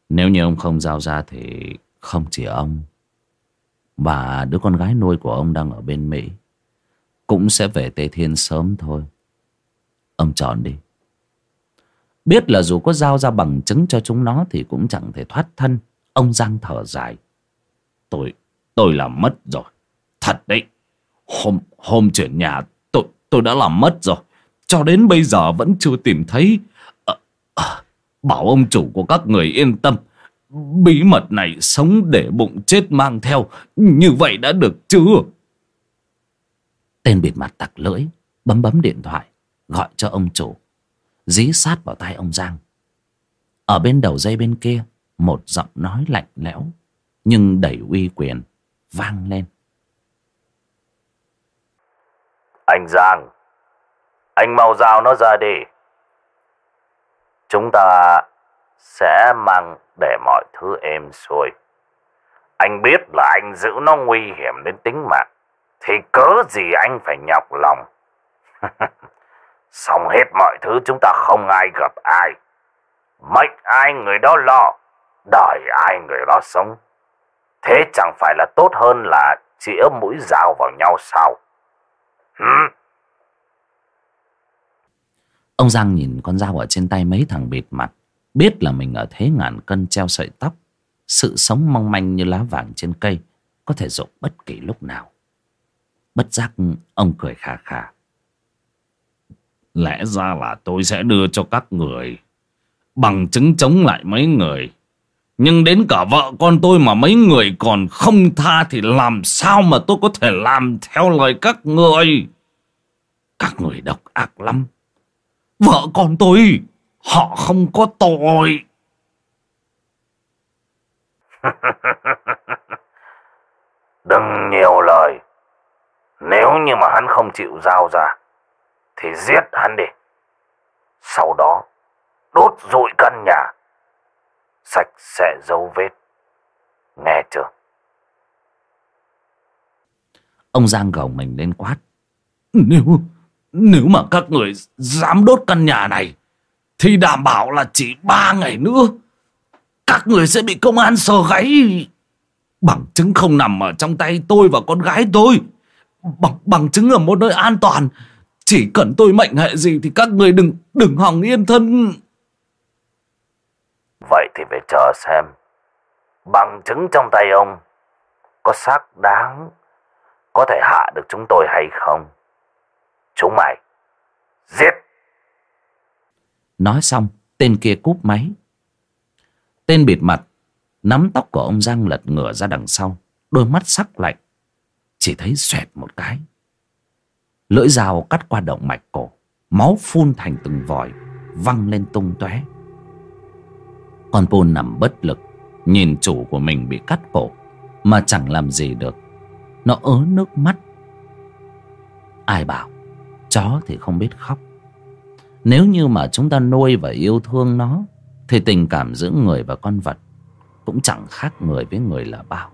S2: Nếu như ông không giao ra thì không chỉ ông Và đứa con gái nuôi của ông đang ở bên Mỹ Cũng sẽ về Tây Thiên sớm thôi. Ông chọn đi. Biết là dù có giao ra bằng chứng cho chúng nó Thì cũng chẳng thể thoát thân. Ông Giang thở dài. Tôi, tôi làm mất rồi. Thật đấy. Hôm, hôm chuyển nhà tôi, tôi đã làm mất rồi. Cho đến bây giờ vẫn chưa tìm thấy à, à, Bảo ông chủ của các người yên tâm. Bí mật này sống để bụng chết mang theo Như vậy đã được chưa? Tên bịt mặt tặc lưỡi Bấm bấm điện thoại Gọi cho ông chủ. Dí sát vào tai ông Giang. Ở bên đầu dây bên kia Một giọng nói lạnh lẽo. Nhưng đầy uy quyền Vang lên
S3: Anh Giang Anh mau giao nó ra đi Chúng ta sẽ mang để mọi thứ êm xuôi. Anh biết là anh giữ nó nguy hiểm đến tính mạng, thì cớ gì anh phải nhọc lòng. Xong hết mọi thứ chúng ta không ai gặp ai. Mệnh ai người đó lo, đời ai người đó sống. Thế chẳng phải là tốt hơn là chĩa mũi dao vào nhau sao? Hmm?
S2: Ông Giang nhìn con dao ở trên tay mấy thằng bịt mặt Biết là mình ở thế ngàn cân treo sợi tóc Sự sống mong manh như lá vàng trên cây Có thể rụng bất kỳ lúc nào Bất giác ông cười khà khà Lẽ ra là tôi sẽ đưa cho các người Bằng chứng chống lại mấy người nhưng đến cả vợ con tôi mà mấy người còn không tha Thì làm sao mà tôi có thể làm theo lời các người Các người độc ác lắm Vợ con tôi Họ không có tội.
S3: Đừng nhiều lời. Nếu như mà hắn không chịu giao ra, thì giết hắn đi. Sau đó, đốt rụi căn nhà. Sạch sẽ dấu vết. Nghe chưa?
S2: Ông Giang gầu mình lên quát. Nếu, nếu mà các người dám đốt căn nhà này, thì đảm bảo là chỉ ba ngày nữa Các người sẽ bị công an sờ gáy Bằng chứng không nằm ở trong tay tôi và con gái tôi Bằng, bằng chứng ở một nơi an toàn Chỉ cần tôi mệnh hệ gì Thì các người đừng đừng hòng yên thân
S3: Vậy thì phải chờ xem. Bằng chứng trong tay ông, Có xác đáng Có thể hạ được chúng tôi hay không? Chúng mày, Giết!
S2: Nói xong, tên kia cúp máy. Tên bịt mặt, Nắm tóc của ông Giang lật ngửa ra đằng sau, Đôi mắt sắc lạnh, Chỉ thấy xoẹt một cái. Lưỡi dao cắt qua động mạch cổ, Máu phun thành từng vòi, Văng lên tung tóe. Con Paul nằm bất lực, Nhìn chủ của mình bị cắt cổ, Mà chẳng làm gì được. Nó ớ nước mắt. Ai bảo, Chó thì không biết khóc. Nếu như mà chúng ta nuôi và yêu thương nó, Thì tình cảm giữa người và con vật Cũng chẳng khác người với người là bao.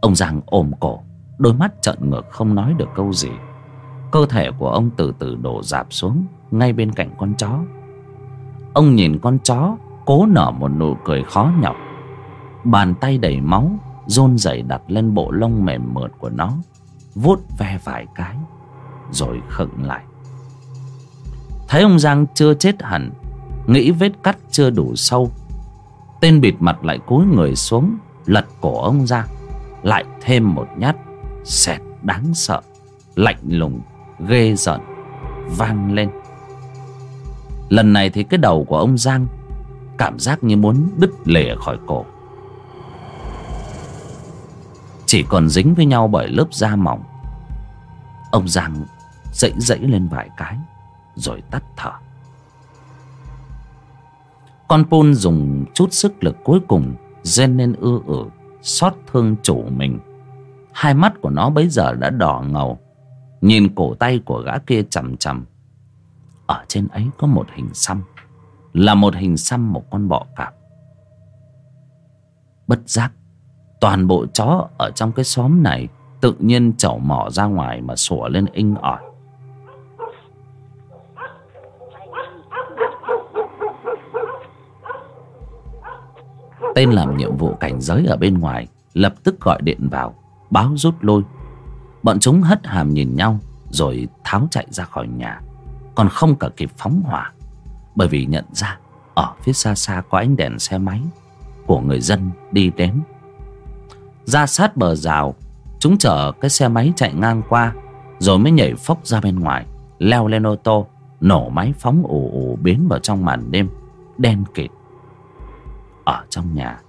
S2: Ông Giang ôm cổ, Đôi mắt trợn ngược không nói được câu gì. Cơ thể của ông từ từ đổ dạp xuống, Ngay bên cạnh con chó. Ông nhìn con chó, Cố nở một nụ cười khó nhọc. Bàn tay đầy máu, run rẩy đặt lên bộ lông mềm mượt của nó, vuốt ve vài cái, rồi khựng lại. Thấy ông giang chưa chết hẳn, nghĩ vết cắt chưa đủ sâu, tên bịt mặt lại cúi người xuống, lật cổ ông ra, lại thêm một nhát xẹt đáng sợ, lạnh lùng, ghê rợn, vang lên lần này thì cái đầu của ông giang cảm giác như muốn đứt lìa khỏi cổ. Chỉ còn dính với nhau bởi lớp da mỏng. Ông giang dậy dẫy lên vài cái, rồi tắt thở. Con Pun dùng chút sức lực cuối cùng Dên lên ư ử, xót thương chủ mình. Hai mắt của nó bấy giờ đã đỏ ngầu, nhìn cổ tay của gã kia chầm chầm ở trên ấy có một hình xăm, là một hình xăm một con bọ cạp. Bất giác, toàn bộ chó ở trong cái xóm này tự nhiên chẩu mỏ ra ngoài mà sủa lên inh ỏi. Tên làm nhiệm vụ cảnh giới ở bên ngoài Lập tức gọi điện vào, Báo rút lui. Bọn chúng hất hàm nhìn nhau Rồi tháo chạy ra khỏi nhà. Còn không cả kịp phóng hỏa, Bởi vì nhận ra Ở phía xa xa có ánh đèn xe máy Của người dân đi đến. Ra sát bờ rào, Chúng chở cái xe máy chạy ngang qua, Rồi mới nhảy phốc ra bên ngoài, Leo lên ô tô, Nổ máy phóng ù ù biến vào trong màn đêm Đen kịt Ở trong nhà.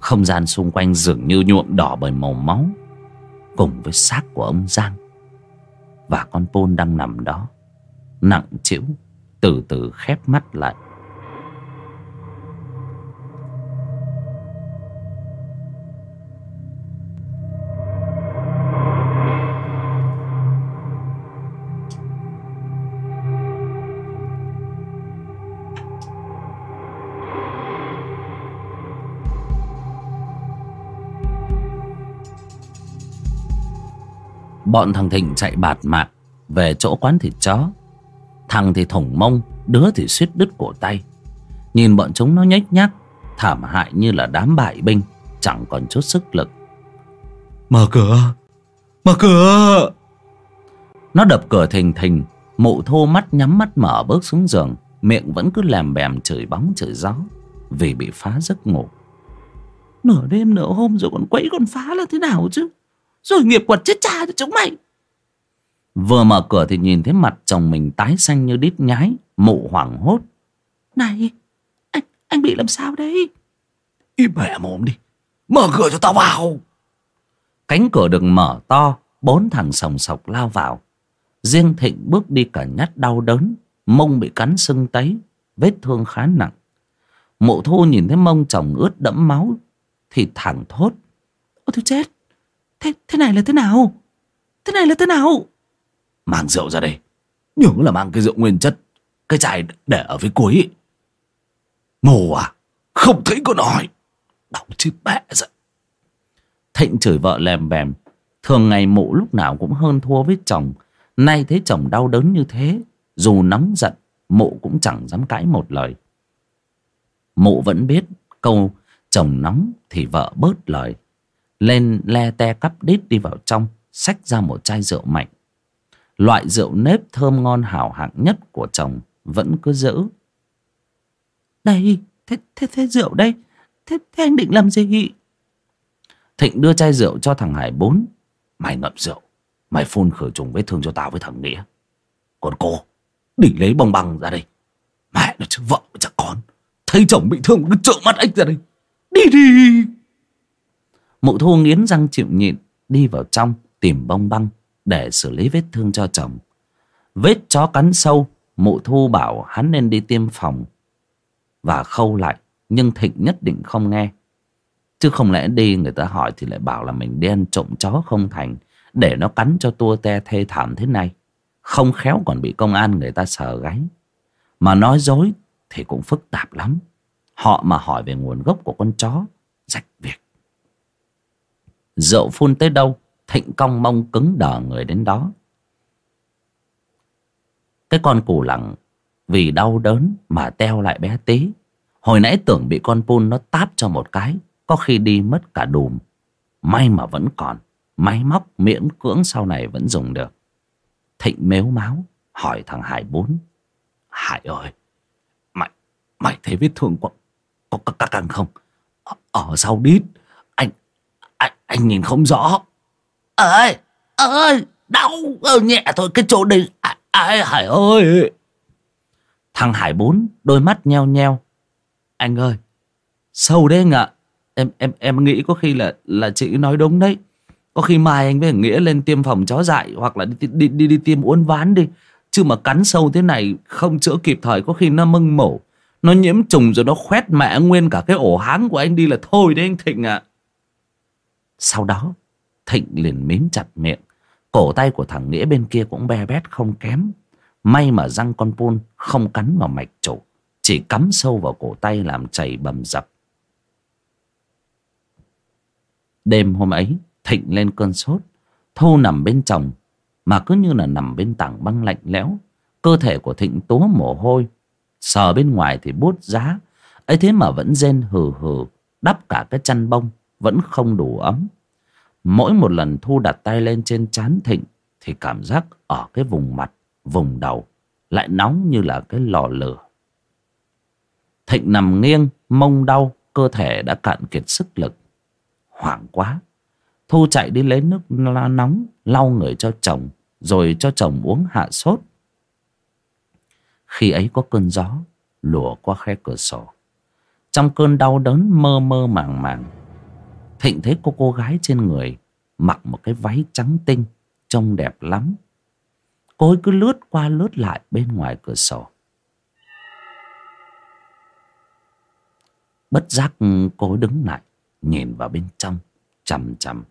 S2: Không gian xung quanh dường như nhuộm đỏ bởi màu máu Cùng với xác của ông Giang Và con Pôn đang nằm đó. Nặng chịu, Từ từ khép mắt lại. Bọn thằng Thịnh chạy bạt mạng Về chỗ quán thịt chó. Thằng thì thủng mông Đứa thì suýt đứt cổ tay. Nhìn bọn chúng nó nhếch nhác Thảm hại như là đám bại binh Chẳng còn chút sức lực.
S1: Mở cửa Mở cửa.
S2: Nó đập cửa thình thình Mụ thô mắt nhắm mắt mở bước xuống giường Miệng vẫn cứ làm bèm chửi bóng chửi gió Vì bị phá giấc ngủ.
S1: Nửa đêm nửa hôm rồi còn quấy con phá là thế nào chứ? Rồi nghiệp quật chết cha cho chúng mày
S2: Vừa mở cửa thì nhìn thấy mặt chồng mình tái xanh như đít nhái Mụ hoảng hốt.
S1: Này Anh anh bị làm sao đấy?
S3: Im mẹ mồm đi. Mở cửa cho tao vào.
S2: Cánh cửa được mở to Bốn thằng sòng sọc lao vào. Riêng Thịnh bước đi cả nhát đau đớn Mông bị cắn sưng tấy Vết thương khá nặng. Mụ thu nhìn thấy mông chồng ướt đẫm máu Thì thẳng thốt.
S1: Ôi tôi chết Thế, thế này là thế nào? Thế này là thế nào?
S3: Mang rượu ra đây. Nhớ là mang cái rượu nguyên chất. Cái chai để ở phía cuối. Mồ à? Không thấy con nói. Đau chết mẹ rồi.
S2: Thịnh chửi vợ lèm bèm. Thường ngày mụ lúc nào cũng hơn thua với chồng. Nay thấy chồng đau đớn như thế. Dù nóng giận, mụ cũng chẳng dám cãi một lời. Mụ vẫn biết câu chồng nóng thì vợ bớt lời lên le te cắp đít đi vào trong xách ra một chai rượu mạnh loại rượu nếp thơm ngon hảo hạng nhất của chồng vẫn cứ giữ.
S1: Đây, thế thế thế rượu đây. Thế thế anh định làm gì?
S2: Thịnh đưa chai rượu cho thằng hải bốn. Mày ngậm rượu. Mày phun khử trùng vết thương cho tao với thằng nghĩa. Còn cô định lấy bông băng ra đây. Mẹ nó chứ, vợ chắc con. Thấy chồng bị thương, cứ trợn mắt ếch ra đây. Đi đi. Mụ thu nghiến răng chịu nhịn, Đi vào trong tìm bông băng. Để xử lý vết thương cho chồng. Vết chó cắn sâu, Mụ thu bảo hắn nên đi tiêm phòng. Và khâu lại, Nhưng Thịnh nhất định không nghe. Chứ không lẽ đi người ta hỏi Thì lại bảo là mình đi ăn trộm chó không thành, Để nó cắn cho tua te thê thảm thế này. Không khéo còn bị công an người ta sờ gáy. Mà nói dối Thì cũng phức tạp lắm. Họ mà hỏi về nguồn gốc của con chó Rạch việc. Rượu phun tới đâu? Thịnh cong mông cứng đờ người đến đó. Cái con cù lẳng Vì đau đớn mà teo lại bé tí. Hồi nãy tưởng bị con pun nó táp cho một cái Có khi đi mất cả đùm. May mà vẫn còn Máy móc miễn cưỡng sau này vẫn dùng được. Thịnh mếu máu Hỏi thằng Hải bốn. Hải ơi Mày mày thấy vết thương có Có căng căng không? Ở, ở sau đít anh anh, anh nhìn không rõ ơi ơi đau nhẹ thôi cái chỗ đây ai hải ơi. Thằng hải bốn đôi mắt nheo nheo. Anh ơi sâu đấy anh ạ. Em em em nghĩ có khi là là chị nói đúng đấy. Có khi mai anh với nghĩa lên tiêm phòng chó dại hoặc là đi đi đi, đi tiêm uốn ván đi. Chứ mà cắn sâu thế này không chữa kịp thời có khi nó mưng mổ. Nó nhiễm trùng rồi nó khoét mẹ nguyên cả cái ổ háng của anh đi là thôi đấy anh thịnh ạ. Sau đó Thịnh liền mím chặt miệng. Cổ tay của thằng Nghĩa bên kia cũng be bét không kém. May mà răng con pun không cắn vào mạch chủ, Chỉ cắm sâu vào cổ tay làm chảy bầm dập. Đêm hôm ấy, Thịnh lên cơn sốt. Thu nằm bên chồng, Mà cứ như là nằm bên tảng băng lạnh lẽo. Cơ thể của Thịnh túa mồ hôi. Sờ bên ngoài thì bút giá. Ấy thế mà vẫn rên hừ hừ, đắp cả cái chăn bông, vẫn không đủ ấm mỗi một lần thu đặt tay lên trên chán thịnh, thì cảm giác ở cái vùng mặt, vùng đầu lại nóng như là cái lò lửa. Thịnh nằm nghiêng, mông đau, cơ thể đã cạn kiệt sức lực. Hoảng quá, thu chạy đi lấy nước nóng, lau người cho chồng, rồi cho chồng uống hạ sốt. Khi ấy có cơn gió, lùa qua khe cửa sổ. Trong cơn đau đớn mơ mơ màng màng thịnh thấy cô cô gái trên người mặc một cái váy trắng tinh, trông đẹp lắm. Cô ấy cứ lướt qua lướt lại bên ngoài cửa sổ. Bất giác cô ấy đứng lại, nhìn vào bên trong, chằm chằm.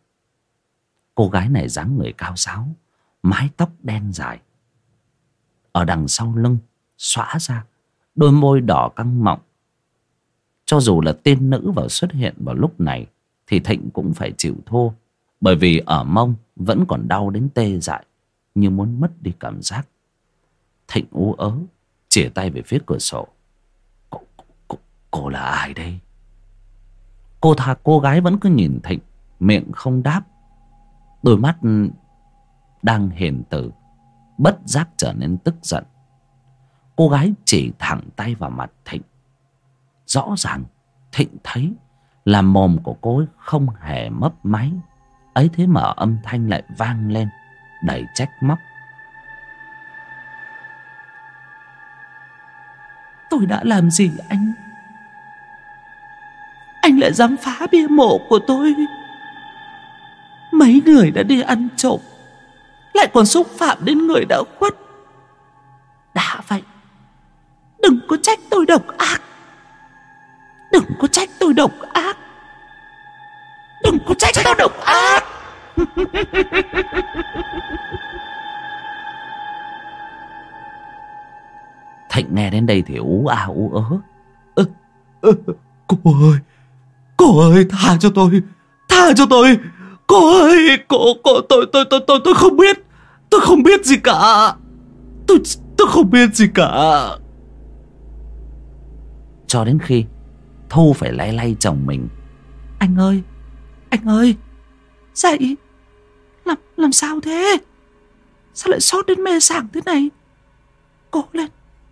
S2: Cô gái này dáng người cao giáo, mái tóc đen dài. Ở đằng sau lưng, xõa ra đôi môi đỏ căng mọng. Cho dù là tên nữ vào xuất hiện vào lúc này thì thịnh cũng phải chịu thua. Bởi vì ở mông vẫn còn đau đến tê dại như muốn mất đi cảm giác. Thịnh ú ớ chìa tay về phía cửa sổ. Cô, cô, cô là ai đây? Cô thà cô gái vẫn cứ nhìn thịnh miệng không đáp. Đôi mắt đang hiền từ bất giác trở nên tức giận. Cô gái chỉ thẳng tay vào mặt thịnh. Rõ ràng thịnh thấy là mồm của cô ấy không hề mấp máy. Ấy thế mà âm thanh lại vang lên, đầy trách móc.
S1: Tôi đã làm gì anh? Anh lại dám phá bia mộ của tôi. Mấy người đã đi ăn trộm, lại còn xúc phạm đến người đã khuất. Đã vậy, đừng có trách tôi độc ác đừng có trách tôi độc ác. Đừng có trách tôi độc ác.
S2: Thịnh nghe đến đây thì ú a ú ớ.
S1: Cô ơi cô ơi tha cho tôi tha cho tôi. Cô ơi cô cô tôi tôi tôi tôi tôi không biết tôi không biết gì cả. Tôi tôi không biết gì cả.
S2: Cho đến khi thu phải lay lay chồng mình.
S1: Anh ơi anh ơi dậy. Làm làm sao thế? Sao lại sốt đến mê sảng thế này? Cố lên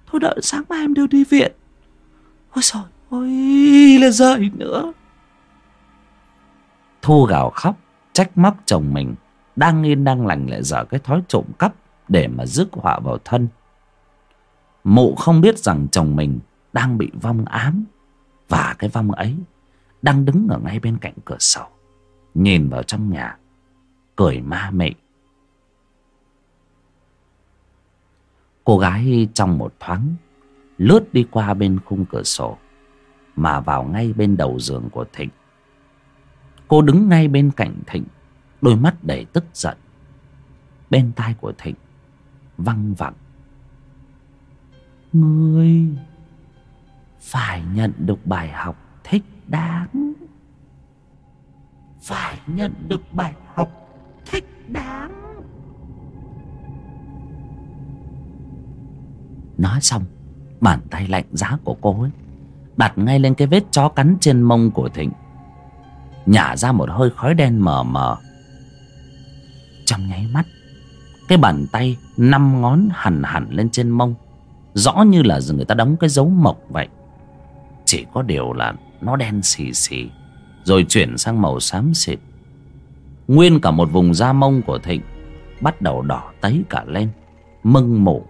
S1: thôi đợi sáng mai em đưa đi viện. Ôi trời ôi là dậy nữa.
S2: Thu gào khóc trách móc chồng mình. Đang yên đang lành lại dở cái thói trộm cắp để mà rước họa vào thân. Mụ không biết rằng chồng mình đang bị vong ám và cái vong ấy đang đứng ở ngay bên cạnh cửa sổ, nhìn vào trong nhà, cười ma mị. Cô gái trong một thoáng lướt đi qua bên khung cửa sổ mà vào ngay bên đầu giường của thịnh. Cô đứng ngay bên cạnh thịnh, đôi mắt đầy tức giận. Bên tai của thịnh văng vẳng. Ngươi phải nhận được bài học thích đáng.
S1: Phải nhận được bài học thích đáng.
S2: Nói xong, bàn tay lạnh giá của cô ấy đặt ngay lên cái vết chó cắn trên mông của thịnh. Nhả ra một hơi khói đen mờ mờ. Trong nháy mắt, cái bàn tay năm ngón hằn hẳn lên trên mông, rõ như là người ta đóng cái dấu mộc vậy chỉ có điều là nó đen xì xì, rồi chuyển sang màu xám xịt. Nguyên cả một vùng da mông của thịnh bắt đầu đỏ tấy cả lên, mưng mủ.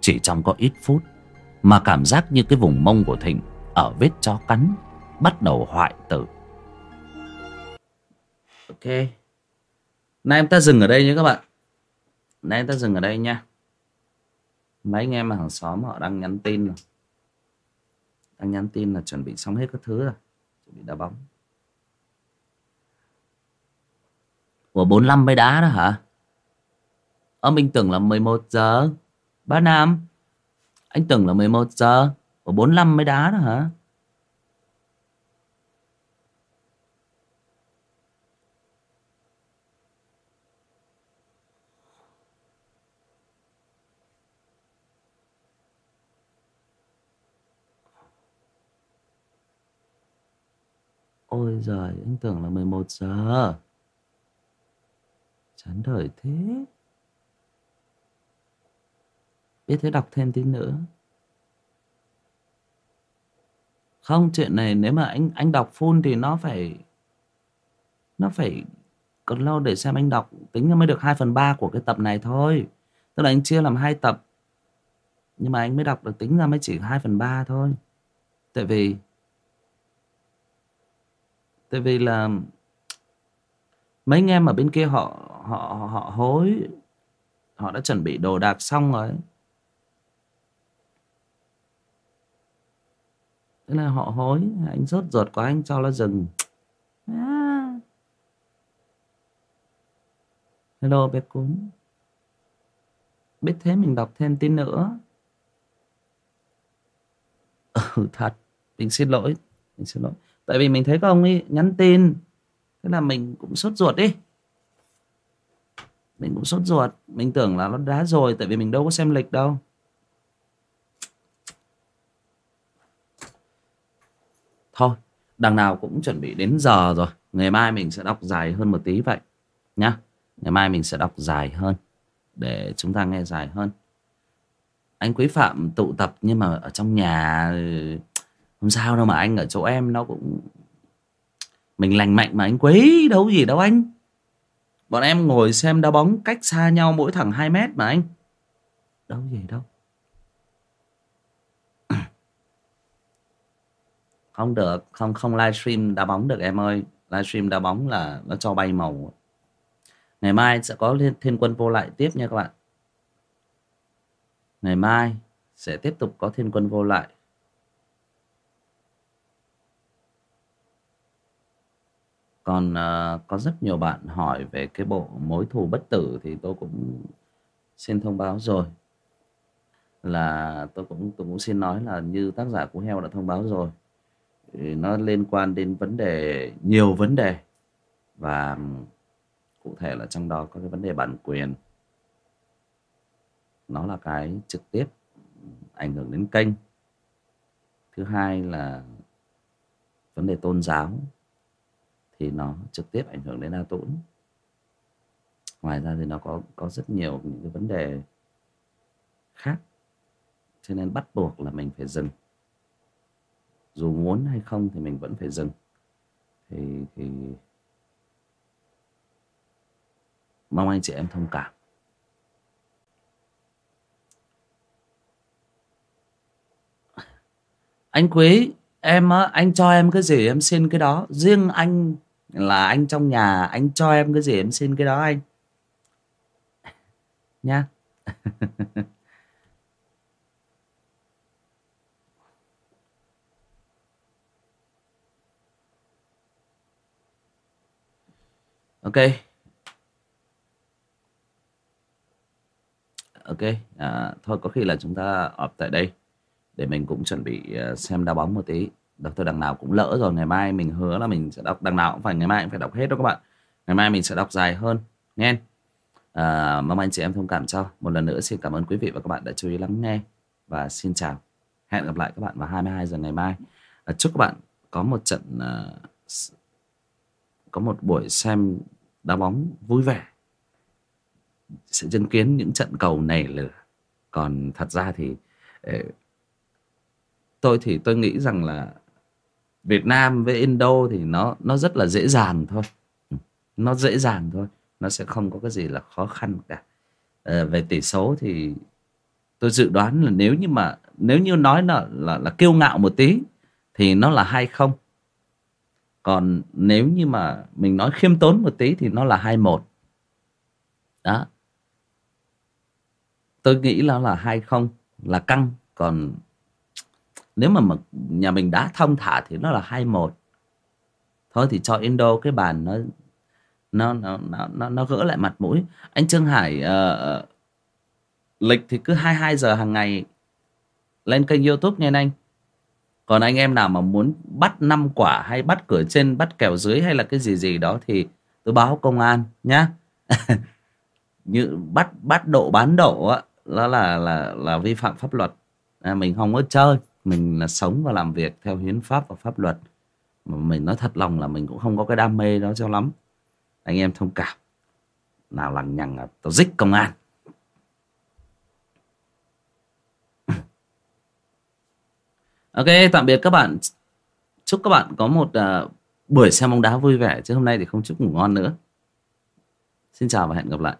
S2: Chỉ trong có ít phút mà cảm giác như cái vùng mông của thịnh ở vết chó cắn bắt đầu hoại tử. Ok. Nay em ta dừng ở đây nhé các bạn. Nay em ta dừng ở đây nha. Mấy anh em hàng xóm họ đang nhắn tin rồi. Anh nhắn tin là chuẩn bị xong hết các thứ rồi, chuẩn bị đá bóng Ủa 45 mới đá đó hả? Ơ, mình tưởng là 11 giờ Ba Nam, Anh tưởng là 11 giờ Ủa 45 mới đá đó hả?
S1: Ôi giời, anh tưởng là 11 giờ. Chán đời thế. Biết thế đọc thêm tí nữa. Không, chuyện này nếu mà anh anh đọc full thì nó phải nó phải còn lâu để xem anh đọc. Tính ra mới được 2 phần 3 của cái tập này thôi. Tức là anh chia làm hai tập. Nhưng mà anh mới đọc được tính ra mới chỉ 2 phần 3 thôi. Tại vì tại vì là mấy anh em ở bên kia họ họ họ hối, họ đã chuẩn bị đồ đạc xong rồi. Thế là họ hối, anh sốt ruột quá anh cho nó dừng. À. hello, bé cún. Biết thế mình đọc thêm tin nữa. Ừ thật. Mình xin lỗi. Mình xin lỗi tại vì mình thấy các ông ấy nhắn tin, thế là mình cũng sốt ruột đi mình cũng sốt ruột, mình tưởng là nó đá rồi tại vì mình đâu có xem lịch đâu. Thôi, đằng nào cũng chuẩn bị đến giờ rồi, ngày mai mình sẽ đọc dài hơn một tí vậy, nhá. Ngày mai mình sẽ đọc dài hơn, để chúng ta nghe dài hơn. Anh quý phạm tụ tập nhưng mà ở trong nhà ừ, không sao đâu mà anh ở chỗ em nó cũng, mình lành mạnh mà anh quấy đâu gì đâu anh. Bọn em ngồi xem đá bóng cách xa nhau mỗi thằng 2 mét mà anh. Đâu gì đâu. Không được, không không livestream đá bóng được em ơi. Livestream đá bóng là nó cho bay màu. Ngày mai sẽ có thiên quân vô lại tiếp nha các bạn. Ngày mai sẽ tiếp tục có thiên quân vô lại. Còn uh, có rất nhiều bạn hỏi về cái bộ mối thù bất tử thì tôi cũng xin thông báo rồi. Là tôi cũng tôi cũng xin nói là như tác giả của heo đã thông báo rồi nó liên quan đến vấn đề nhiều vấn đề. Và cụ thể là trong đó có cái vấn đề bản quyền. Nó là cái trực tiếp ảnh hưởng đến kênh. Thứ hai là vấn đề tôn giáo thì nó trực tiếp ảnh hưởng đến A Tũng ngoài ra thì nó có có rất nhiều những cái vấn đề khác. Cho nên bắt buộc là mình phải dừng. Dù muốn hay không thì mình vẫn phải dừng. Thì thì mong anh chị em thông cảm. Anh quý, em anh cho em cái gì? Em xin cái đó. Riêng anh là anh trong nhà anh cho em cái gì em xin cái đó anh. Nha ok. Ok à, thôi có khi là chúng ta ọp tại đây để mình cũng chuẩn bị à, xem đá bóng một tí đọc tôi đằng nào cũng lỡ rồi ngày mai mình hứa là mình sẽ đọc đằng nào cũng phải ngày mai cũng phải đọc hết đó các bạn. Ngày mai mình sẽ đọc dài hơn nghe. À, mong anh chị em thông cảm cho. Một lần nữa xin cảm ơn quý vị và các bạn đã chú ý lắng nghe. Và xin chào. Hẹn gặp lại các bạn vào 22 giờ ngày mai. À, chúc các bạn có một trận à, có một buổi xem đá bóng vui vẻ. Sẽ chứng kiến những trận cầu nảy lửa. Còn thật ra thì ờ, tôi thì tôi nghĩ rằng là Việt Nam với Indo thì nó nó rất là dễ dàng thôi. Nó dễ dàng thôi. Nó sẽ không có cái gì là khó khăn cả. À, về tỷ số thì tôi dự đoán là nếu như mà nếu như nói là là, là kiêu ngạo một tí thì nó là hai không. Còn nếu như mà mình nói khiêm tốn một tí thì nó là hai một. Đó. Tôi nghĩ là là hai không là căng. Còn nếu mà mà nhà mình đã thông thả thì nó là hai một. Thôi thì cho Indo cái bàn nó nó nó nó nó gỡ lại mặt mũi. Anh Trương Hải uh, lịch thì cứ 22 giờ hàng ngày lên kênh YouTube nha anh còn anh em nào mà muốn bắt năm quả hay bắt cửa trên bắt kèo dưới hay là cái gì gì đó thì tôi báo công an nhá. Như bắt bắt độ bán độ á đó là là là vi phạm pháp luật. À, mình không có chơi mình là sống và làm việc theo hiến pháp và pháp luật. Mà mình nói thật lòng là mình cũng không có cái đam mê đó cho lắm. Anh em thông cảm. Nào lằng nhằng là tao dích công an. Ok tạm biệt các bạn. Chúc các bạn có một uh, buổi xem bóng đá vui vẻ. Chứ hôm nay thì không chúc ngủ ngon nữa. Xin chào và hẹn gặp lại.